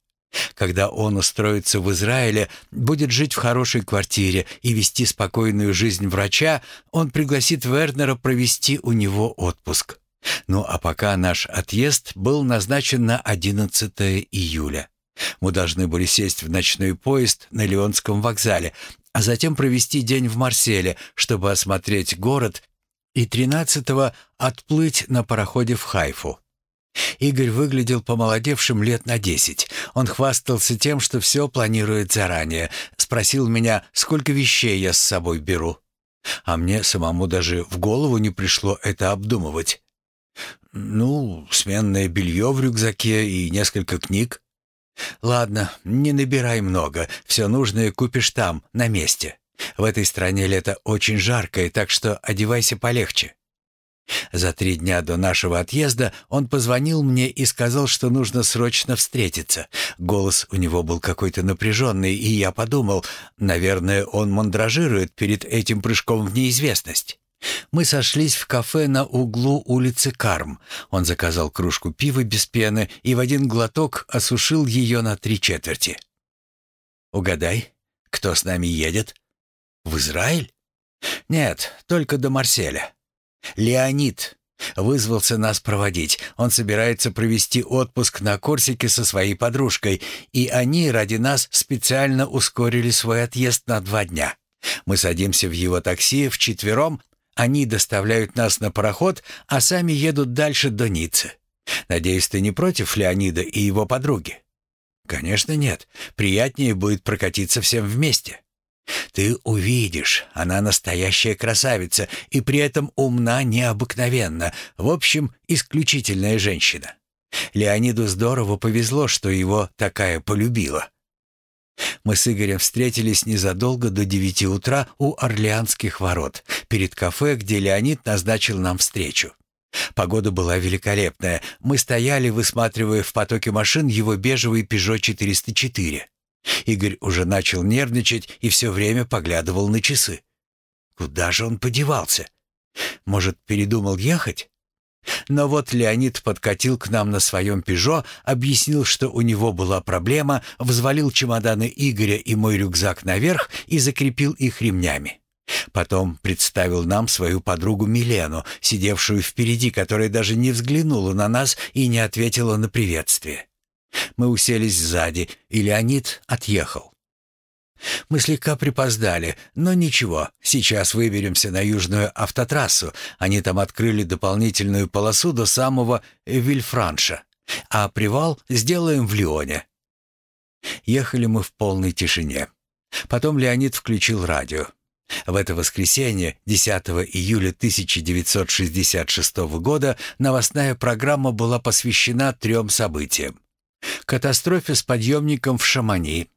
Когда он устроится в Израиле, будет жить в хорошей квартире и вести спокойную жизнь врача, он пригласит Вернера провести у него отпуск. Ну а пока наш отъезд был назначен на 11 июля. Мы должны были сесть в ночной поезд на Лионском вокзале, а затем провести день в Марселе, чтобы осмотреть город, и 13-го отплыть на пароходе в Хайфу. Игорь выглядел помолодевшим лет на десять. Он хвастался тем, что все планирует заранее. Спросил меня, сколько вещей я с собой беру. А мне самому даже в голову не пришло это обдумывать. Ну, сменное белье в рюкзаке и несколько книг. Ладно, не набирай много. Все нужное купишь там, на месте. В этой стране лето очень жаркое, так что одевайся полегче. За три дня до нашего отъезда он позвонил мне и сказал, что нужно срочно встретиться. Голос у него был какой-то напряженный, и я подумал, наверное, он мандражирует перед этим прыжком в неизвестность. Мы сошлись в кафе на углу улицы Карм. Он заказал кружку пива без пены и в один глоток осушил ее на три четверти. «Угадай, кто с нами едет?» «В Израиль?» «Нет, только до Марселя. Леонид вызвался нас проводить. Он собирается провести отпуск на Корсике со своей подружкой, и они ради нас специально ускорили свой отъезд на два дня. Мы садимся в его такси вчетвером, они доставляют нас на пароход, а сами едут дальше до Ниццы. Надеюсь, ты не против Леонида и его подруги? Конечно, нет. Приятнее будет прокатиться всем вместе. Ты увидишь, она настоящая красавица и при этом умна необыкновенно. В общем, исключительная женщина. Леониду здорово повезло, что его такая полюбила. Мы с Игорем встретились незадолго до девяти утра у Орлеанских ворот, перед кафе, где Леонид назначил нам встречу. Погода была великолепная. Мы стояли, высматривая в потоке машин его бежевый «Пежо 404». Игорь уже начал нервничать и все время поглядывал на часы. Куда же он подевался? Может, передумал ехать? Но вот Леонид подкатил к нам на своем «Пежо», объяснил, что у него была проблема, взвалил чемоданы Игоря и мой рюкзак наверх и закрепил их ремнями. Потом представил нам свою подругу Милену, сидевшую впереди, которая даже не взглянула на нас и не ответила на приветствие. Мы уселись сзади, и Леонид отъехал. Мы слегка припоздали, но ничего, сейчас выберемся на южную автотрассу. Они там открыли дополнительную полосу до самого Вильфранша, а привал сделаем в Лионе. Ехали мы в полной тишине. Потом Леонид включил радио. В это воскресенье, 10 июля 1966 года, новостная программа была посвящена трем событиям катастрофе с подъемником в Шамони,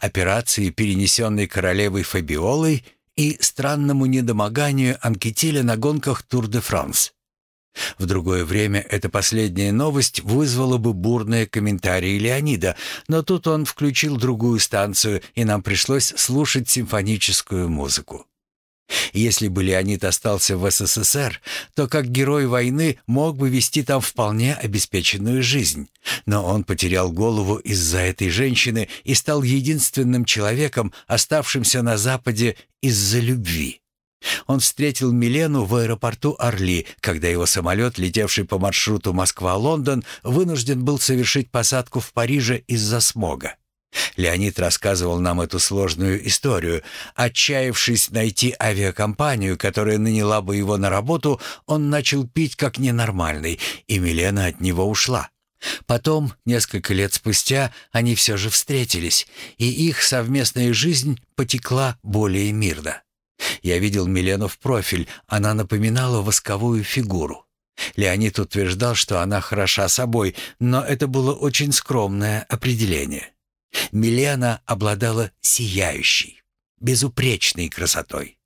операции, перенесенной королевой Фабиолой, и странному недомоганию Анкетиля на гонках Тур-де-Франс. В другое время эта последняя новость вызвала бы бурные комментарии Леонида, но тут он включил другую станцию, и нам пришлось слушать симфоническую музыку. Если бы Леонид остался в СССР, то как герой войны мог бы вести там вполне обеспеченную жизнь. Но он потерял голову из-за этой женщины и стал единственным человеком, оставшимся на Западе из-за любви. Он встретил Милену в аэропорту Орли, когда его самолет, летевший по маршруту Москва-Лондон, вынужден был совершить посадку в Париже из-за смога. Леонид рассказывал нам эту сложную историю. Отчаявшись найти авиакомпанию, которая наняла бы его на работу, он начал пить как ненормальный, и Милена от него ушла. Потом, несколько лет спустя, они все же встретились, и их совместная жизнь потекла более мирно. Я видел Милену в профиль, она напоминала восковую фигуру. Леонид утверждал, что она хороша собой, но это было очень скромное определение. Милена обладала сияющей, безупречной красотой.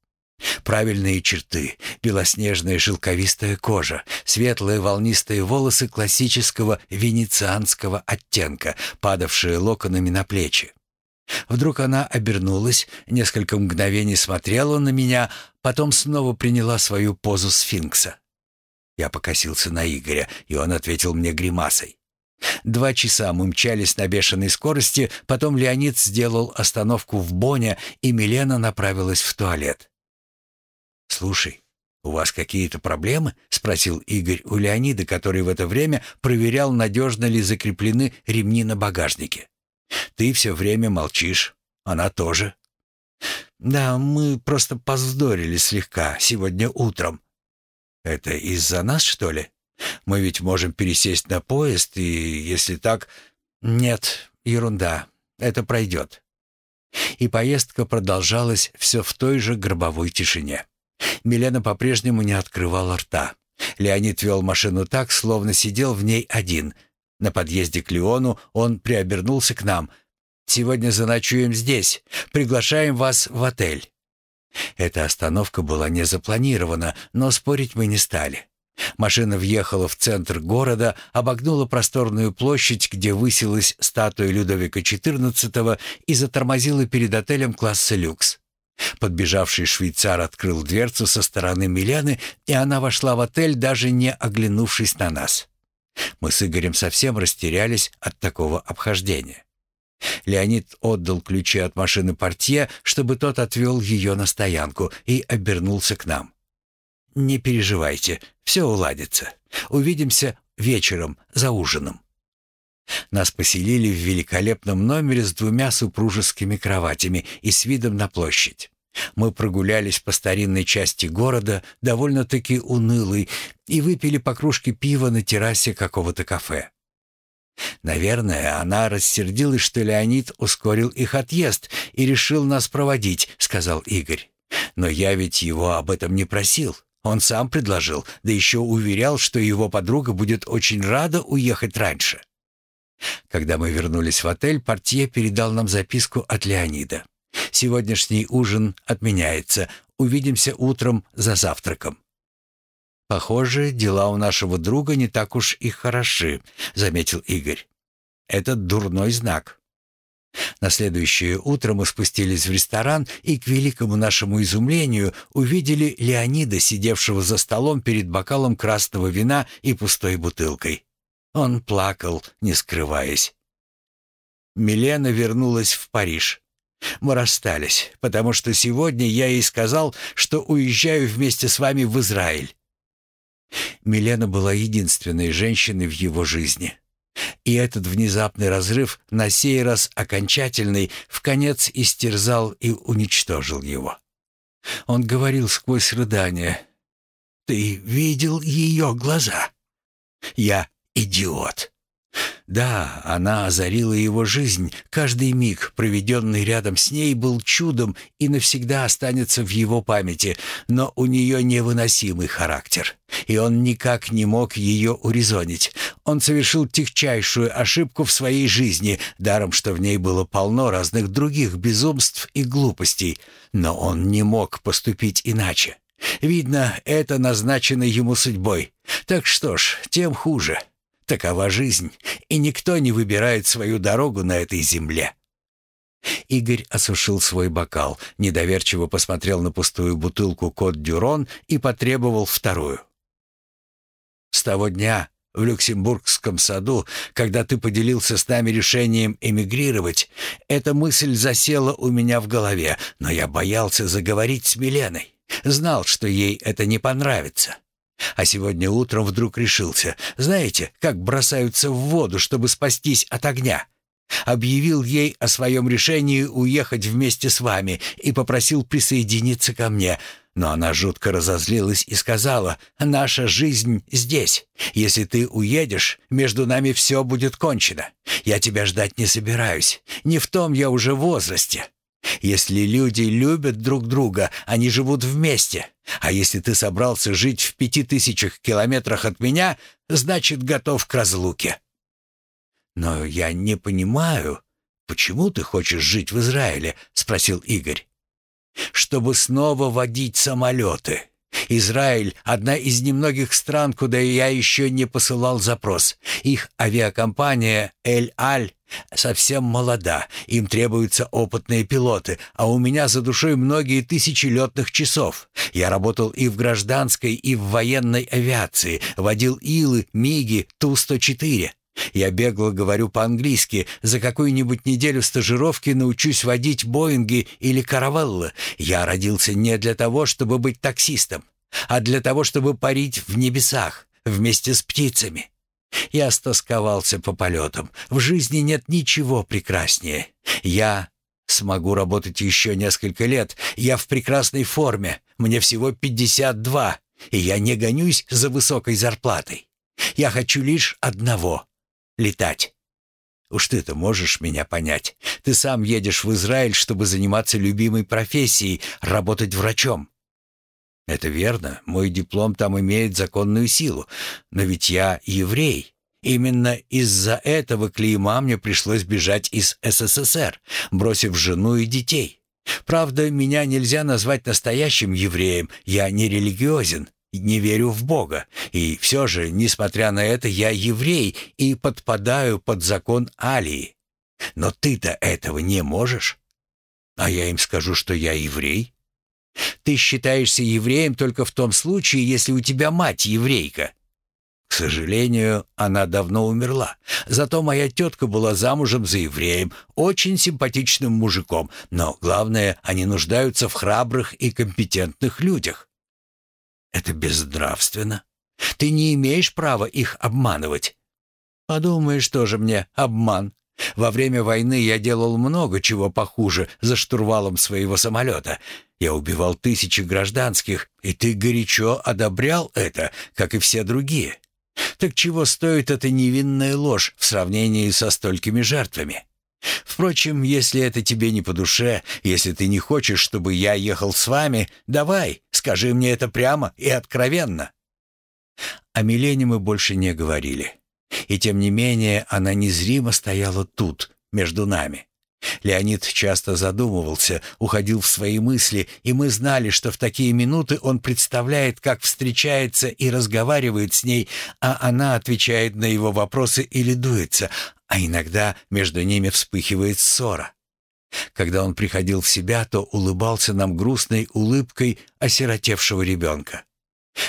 Правильные черты, белоснежная шелковистая кожа, светлые волнистые волосы классического венецианского оттенка, падавшие локонами на плечи. Вдруг она обернулась, несколько мгновений смотрела на меня, потом снова приняла свою позу сфинкса. Я покосился на Игоря, и он ответил мне гримасой. Два часа мы мчались на бешеной скорости, потом Леонид сделал остановку в Боне, и Милена направилась в туалет. «Слушай, у вас какие-то проблемы?» — спросил Игорь у Леонида, который в это время проверял, надежно ли закреплены ремни на багажнике. «Ты все время молчишь. Она тоже». «Да, мы просто поздорили слегка сегодня утром». «Это из-за нас, что ли?» Мы ведь можем пересесть на поезд, и если так... Нет, ерунда, это пройдет. И поездка продолжалась все в той же гробовой тишине. Милена по-прежнему не открывала рта. Леонид вел машину так, словно сидел в ней один. На подъезде к Леону он приобернулся к нам. «Сегодня заночуем здесь. Приглашаем вас в отель». Эта остановка была не запланирована, но спорить мы не стали. Машина въехала в центр города, обогнула просторную площадь, где высилась статуя Людовика XIV и затормозила перед отелем класса люкс. Подбежавший швейцар открыл дверцу со стороны Милены, и она вошла в отель, даже не оглянувшись на нас. Мы с Игорем совсем растерялись от такого обхождения. Леонид отдал ключи от машины портье, чтобы тот отвел ее на стоянку, и обернулся к нам. «Не переживайте, все уладится. Увидимся вечером за ужином». Нас поселили в великолепном номере с двумя супружескими кроватями и с видом на площадь. Мы прогулялись по старинной части города, довольно-таки унылой, и выпили по кружке пива на террасе какого-то кафе. «Наверное, она рассердилась, что Леонид ускорил их отъезд и решил нас проводить», — сказал Игорь. «Но я ведь его об этом не просил. Он сам предложил, да еще уверял, что его подруга будет очень рада уехать раньше». Когда мы вернулись в отель, портье передал нам записку от Леонида. «Сегодняшний ужин отменяется. Увидимся утром за завтраком». «Похоже, дела у нашего друга не так уж и хороши», — заметил Игорь. «Это дурной знак». На следующее утро мы спустились в ресторан и, к великому нашему изумлению, увидели Леонида, сидевшего за столом перед бокалом красного вина и пустой бутылкой. Он плакал, не скрываясь. Милена вернулась в Париж. Мы расстались, потому что сегодня я ей сказал, что уезжаю вместе с вами в Израиль. Милена была единственной женщиной в его жизни. И этот внезапный разрыв, на сей раз окончательный, в конец истерзал и уничтожил его. Он говорил сквозь рыдания. «Ты видел ее глаза?» «Я идиот. Да, она озарила его жизнь. Каждый миг, проведенный рядом с ней, был чудом и навсегда останется в его памяти, но у нее невыносимый характер, и он никак не мог ее урезонить. Он совершил тягчайшую ошибку в своей жизни, даром что в ней было полно разных других безумств и глупостей, но он не мог поступить иначе. Видно, это назначено ему судьбой. Так что ж, тем хуже. Такова жизнь, и никто не выбирает свою дорогу на этой земле. Игорь осушил свой бокал, недоверчиво посмотрел на пустую бутылку «Кот Дюрон» и потребовал вторую. «С того дня в Люксембургском саду, когда ты поделился с нами решением эмигрировать, эта мысль засела у меня в голове, но я боялся заговорить с Миленой. Знал, что ей это не понравится. А сегодня утром вдруг решился. Знаете, как бросаются в воду, чтобы спастись от огня? Объявил ей о своем решении уехать вместе с вами и попросил присоединиться ко мне. Но она жутко разозлилась и сказала, «Наша жизнь здесь. Если ты уедешь, между нами все будет кончено. Я тебя ждать не собираюсь. Не в том я уже возрасте. Если люди любят друг друга, они живут вместе. А если ты собрался жить в пяти тысячах километрах от меня, значит, готов к разлуке. Но я не понимаю, почему ты хочешь жить в Израиле, спросил Игорь. Чтобы снова водить самолеты. Израиль — одна из немногих стран, куда я еще не посылал запрос. Их авиакомпания «Эль-Аль» совсем молода, им требуются опытные пилоты, а у меня за душой многие тысячи летных часов. Я работал и в гражданской, и в военной авиации, водил Илы, Миги, Ту-104. Я бегло говорю по-английски. За какую-нибудь неделю стажировки научусь водить Боинги или Каравеллы. Я родился не для того, чтобы быть таксистом, а для того, чтобы парить в небесах вместе с птицами. Я стосковался по полетам. В жизни нет ничего прекраснее. Я смогу работать еще несколько лет. Я в прекрасной форме. Мне всего 52, и я не гонюсь за высокой зарплатой. Я хочу лишь одного летать. Уж ты-то можешь меня понять. Ты сам едешь в Израиль, чтобы заниматься любимой профессией, работать врачом. Это верно, мой диплом там имеет законную силу, но ведь я еврей. Именно из-за этого клейма мне пришлось бежать из СССР, бросив жену и детей. Правда, меня нельзя назвать настоящим евреем, я не религиозен. не верю в Бога, и все же, несмотря на это, я еврей и подпадаю под закон Алии. Но ты-то этого не можешь. А я им скажу, что я еврей. Ты считаешься евреем только в том случае, если у тебя мать еврейка. К сожалению, она давно умерла. Зато моя тетка была замужем за евреем, очень симпатичным мужиком. Но главное, они нуждаются в храбрых и компетентных людях. Это безнравственно. Ты не имеешь права их обманывать. Подумаешь, тоже мне обман. Во время войны я делал много чего похуже за штурвалом своего самолета. Я убивал тысячи гражданских, и ты горячо одобрял это, как и все другие. Так чего стоит эта невинная ложь в сравнении со столькими жертвами? Впрочем, если это тебе не по душе, если ты не хочешь, чтобы я ехал с вами, давай, скажи мне это прямо и откровенно». О Милене мы больше не говорили. И тем не менее она незримо стояла тут, между нами. Леонид часто задумывался, уходил в свои мысли, и мы знали, что в такие минуты он представляет, как встречается и разговаривает с ней, а она отвечает на его вопросы или дуется, а иногда между ними вспыхивает ссора. Когда он приходил в себя, то улыбался нам грустной улыбкой осиротевшего ребенка.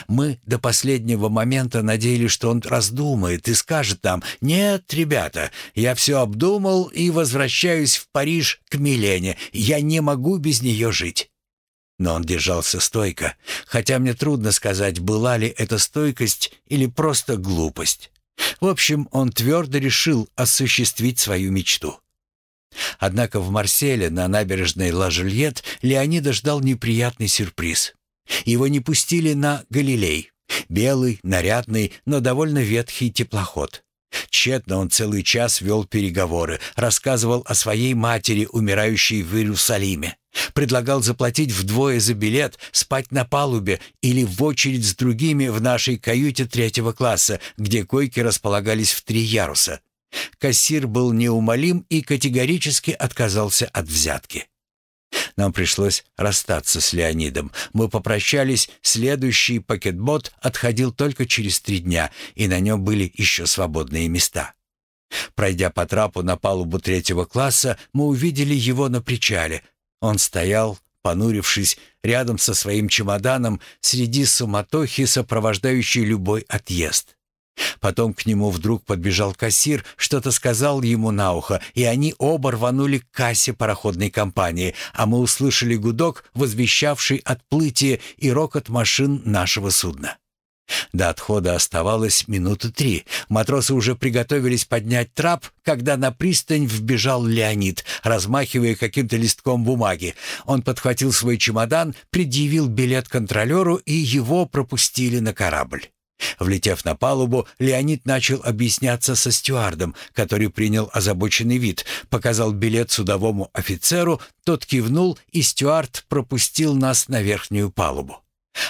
Мы до последнего момента надеялись, что он раздумает и скажет нам «Нет, ребята, я все обдумал и возвращаюсь в Париж к Милене. Я не могу без нее жить». Но он держался стойко, хотя мне трудно сказать, была ли это стойкость или просто глупость. В общем, он твердо решил осуществить свою мечту. Однако в Марселе на набережной Ла-Жульет Леонида ждал неприятный сюрприз. Его не пустили на Галилей. Белый, нарядный, но довольно ветхий теплоход. Тщетно он целый час вел переговоры, рассказывал о своей матери, умирающей в Иерусалиме. Предлагал заплатить вдвое за билет, спать на палубе или в очередь с другими в нашей каюте третьего класса, где койки располагались в три яруса. Кассир был неумолим и категорически отказался от взятки. Нам пришлось расстаться с Леонидом. Мы попрощались, следующий пакетбот отходил только через три дня, и на нем были еще свободные места. Пройдя по трапу на палубу третьего класса, мы увидели его на причале. Он стоял, понурившись, рядом со своим чемоданом, среди суматохи, сопровождающей любой отъезд. Потом к нему вдруг подбежал кассир, что-то сказал ему на ухо, и они оба рванули к кассе пароходной компании, а мы услышали гудок, возвещавший отплытие и рокот машин нашего судна. До отхода оставалось минуты три. Матросы уже приготовились поднять трап, когда на пристань вбежал Леонид, размахивая каким-то листком бумаги. Он подхватил свой чемодан, предъявил билет контролеру, и его пропустили на корабль. Влетев на палубу, Леонид начал объясняться со стюардом, который принял озабоченный вид, показал билет судовому офицеру, тот кивнул, и стюард пропустил нас на верхнюю палубу.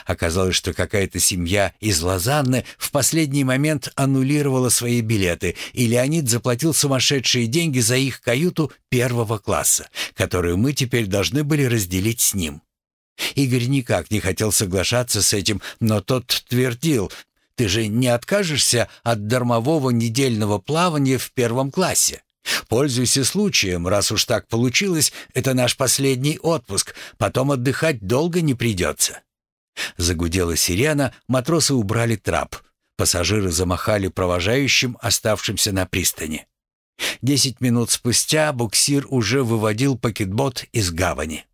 Оказалось, что какая-то семья из Лозанны в последний момент аннулировала свои билеты, и Леонид заплатил сумасшедшие деньги за их каюту первого класса, которую мы теперь должны были разделить с ним. Игорь никак не хотел соглашаться с этим, но тот твердил, ты же не откажешься от дармового недельного плавания в первом классе. Пользуйся случаем, раз уж так получилось, это наш последний отпуск, потом отдыхать долго не придется». Загудела сирена, матросы убрали трап. Пассажиры замахали провожающим, оставшимся на пристани. Десять минут спустя буксир уже выводил пакетбот из гавани.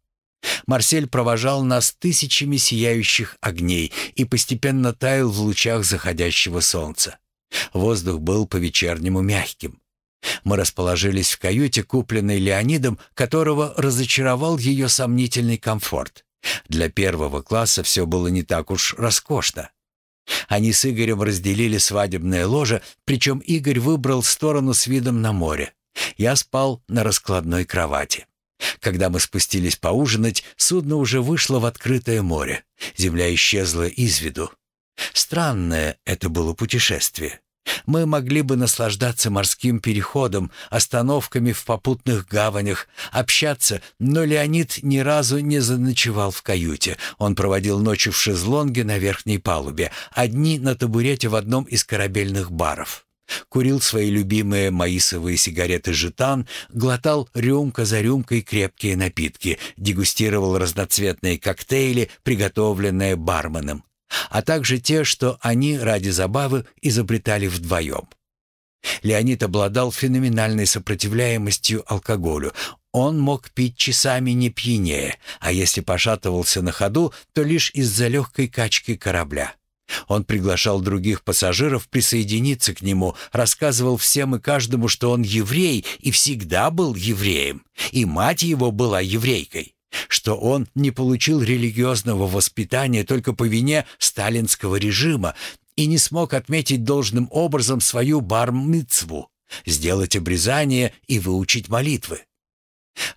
Марсель провожал нас тысячами сияющих огней и постепенно таял в лучах заходящего солнца. Воздух был по-вечернему мягким. Мы расположились в каюте, купленной Леонидом, которого разочаровал ее сомнительный комфорт. Для первого класса все было не так уж роскошно. Они с Игорем разделили свадебное ложе, причем Игорь выбрал сторону с видом на море. Я спал на раскладной кровати. Когда мы спустились поужинать, судно уже вышло в открытое море. Земля исчезла из виду. Странное это было путешествие. Мы могли бы наслаждаться морским переходом, остановками в попутных гаванях, общаться, но Леонид ни разу не заночевал в каюте. Он проводил ночи в шезлонге на верхней палубе, одни на табурете в одном из корабельных баров. Курил свои любимые маисовые сигареты «Жетан», глотал рюмка за рюмкой крепкие напитки, дегустировал разноцветные коктейли, приготовленные барменом а также те, что они ради забавы изобретали вдвоем. Леонид обладал феноменальной сопротивляемостью алкоголю. Он мог пить часами не пьянее, а если пошатывался на ходу, то лишь из-за легкой качки корабля. Он приглашал других пассажиров присоединиться к нему, рассказывал всем и каждому, что он еврей и всегда был евреем, и мать его была еврейкой что он не получил религиозного воспитания только по вине сталинского режима и не смог отметить должным образом свою бар-мицву, сделать обрезание и выучить молитвы.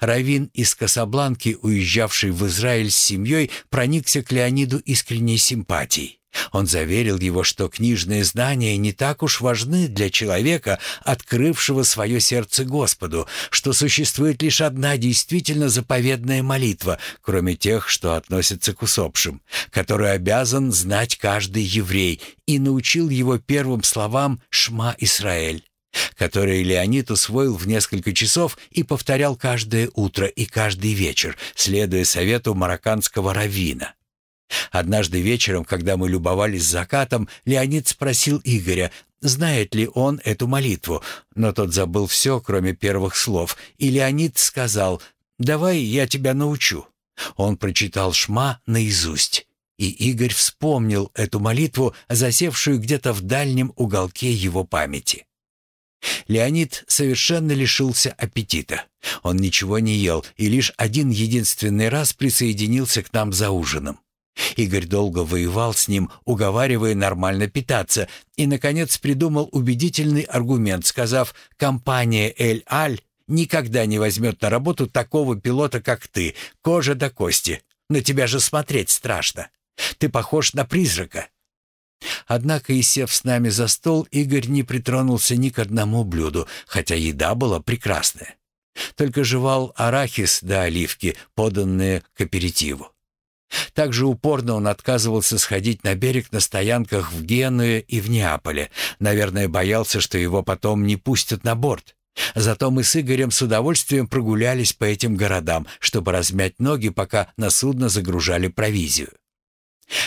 Равин из Касабланки, уезжавший в Израиль с семьей, проникся к Леониду искренней симпатией. Он заверил его, что книжные знания не так уж важны для человека, открывшего свое сердце Господу, что существует лишь одна действительно заповедная молитва, кроме тех, что относятся к усопшим, которую обязан знать каждый еврей, и научил его первым словам «Шма Исраэль» которые Леонид усвоил в несколько часов и повторял каждое утро и каждый вечер, следуя совету марокканского раввина. Однажды вечером, когда мы любовались закатом, Леонид спросил Игоря, знает ли он эту молитву, но тот забыл все, кроме первых слов, и Леонид сказал «Давай я тебя научу». Он прочитал «Шма» наизусть. И Игорь вспомнил эту молитву, засевшую где-то в дальнем уголке его памяти. Леонид совершенно лишился аппетита. Он ничего не ел и лишь один единственный раз присоединился к нам за ужином. Игорь долго воевал с ним, уговаривая нормально питаться, и, наконец, придумал убедительный аргумент, сказав «Компания «Эль-Аль» никогда не возьмет на работу такого пилота, как ты, кожа до кости. На тебя же смотреть страшно. Ты похож на призрака». Однако, и сев с нами за стол, Игорь не притронулся ни к одному блюду, хотя еда была прекрасная. Только жевал арахис да оливки, поданные к аперитиву. Также упорно он отказывался сходить на берег на стоянках в Генуе и в Неаполе. Наверное, боялся, что его потом не пустят на борт. Зато мы с Игорем с удовольствием прогулялись по этим городам, чтобы размять ноги, пока на судно загружали провизию.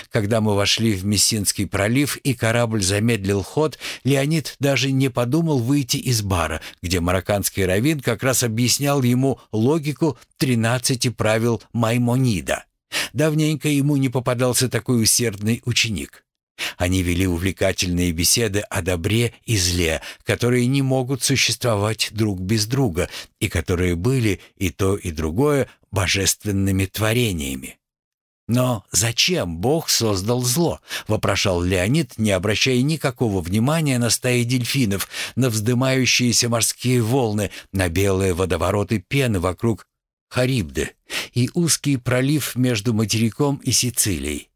Когда мы вошли в Мессинский пролив и корабль замедлил ход, Леонид даже не подумал выйти из бара, где марокканский раввин как раз объяснял ему логику тринадцати правил Маймонида. Давненько ему не попадался такой усердный ученик. Они вели увлекательные беседы о добре и зле, которые не могут существовать друг без друга и которые были и то, и другое божественными творениями. «Но зачем Бог создал зло?» — вопрошал Леонид, не обращая никакого внимания на стаи дельфинов, на вздымающиеся морские волны, на белые водовороты пены вокруг Харибды и узкий пролив между материком и Сицилией.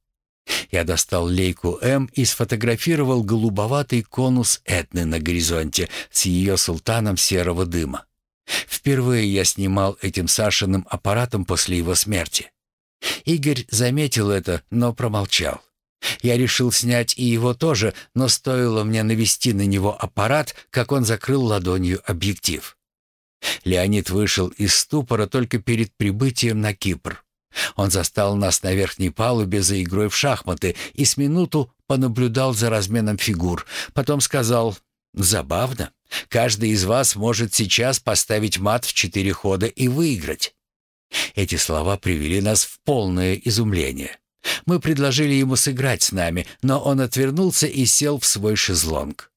Я достал лейку М и сфотографировал голубоватый конус Этны на горизонте с ее султаном серого дыма. Впервые я снимал этим Сашиным аппаратом после его смерти. Игорь заметил это, но промолчал. Я решил снять и его тоже, но стоило мне навести на него аппарат, как он закрыл ладонью объектив. Леонид вышел из ступора только перед прибытием на Кипр. Он застал нас на верхней палубе за игрой в шахматы и с минуту понаблюдал за разменом фигур. Потом сказал «Забавно. Каждый из вас может сейчас поставить мат в четыре хода и выиграть». Эти слова привели нас в полное изумление. Мы предложили ему сыграть с нами, но он отвернулся и сел в свой шезлонг.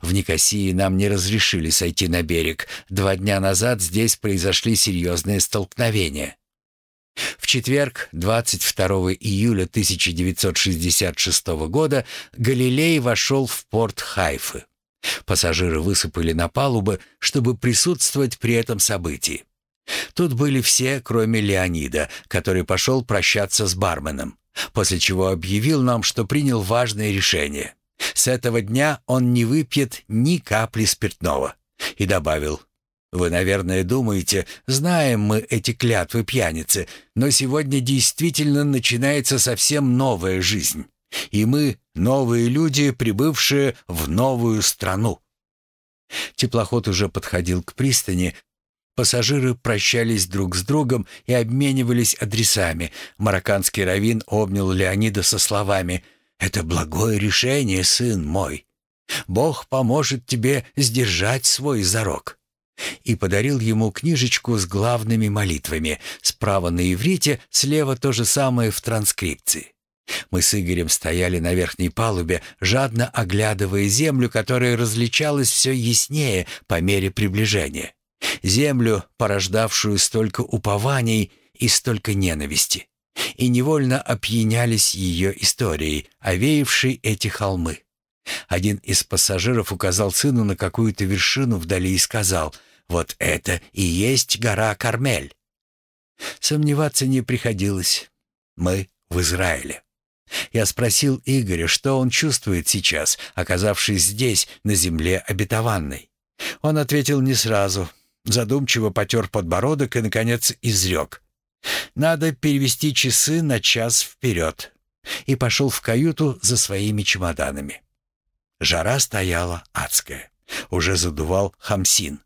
В Никосии нам не разрешили сойти на берег. Два дня назад здесь произошли серьезные столкновения. В четверг, 22 июля 1966 года, Галилей вошел в порт Хайфы. Пассажиры высыпали на палубы, чтобы присутствовать при этом событии. Тут были все, кроме Леонида, который пошел прощаться с барменом, после чего объявил нам, что принял важное решение. С этого дня он не выпьет ни капли спиртного. И добавил, «Вы, наверное, думаете, знаем мы эти клятвы пьяницы, но сегодня действительно начинается совсем новая жизнь. И мы — новые люди, прибывшие в новую страну». Теплоход уже подходил к пристани, Пассажиры прощались друг с другом и обменивались адресами. Марокканский раввин обнял Леонида со словами «Это благое решение, сын мой. Бог поможет тебе сдержать свой зарок». И подарил ему книжечку с главными молитвами. Справа на иврите, слева то же самое в транскрипции. Мы с Игорем стояли на верхней палубе, жадно оглядывая землю, которая различалась все яснее по мере приближения землю, порождавшую столько упований и столько ненависти, и невольно опьянялись ее историей, овеявшей эти холмы. Один из пассажиров указал сыну на какую-то вершину вдали и сказал «Вот это и есть гора Кармель». Сомневаться не приходилось. Мы в Израиле. Я спросил Игоря, что он чувствует сейчас, оказавшись здесь, на земле обетованной. Он ответил не сразу, задумчиво потер подбородок и, наконец, изрек. «Надо перевести часы на час вперед». И пошел в каюту за своими чемоданами. Жара стояла адская. Уже задувал хамсин.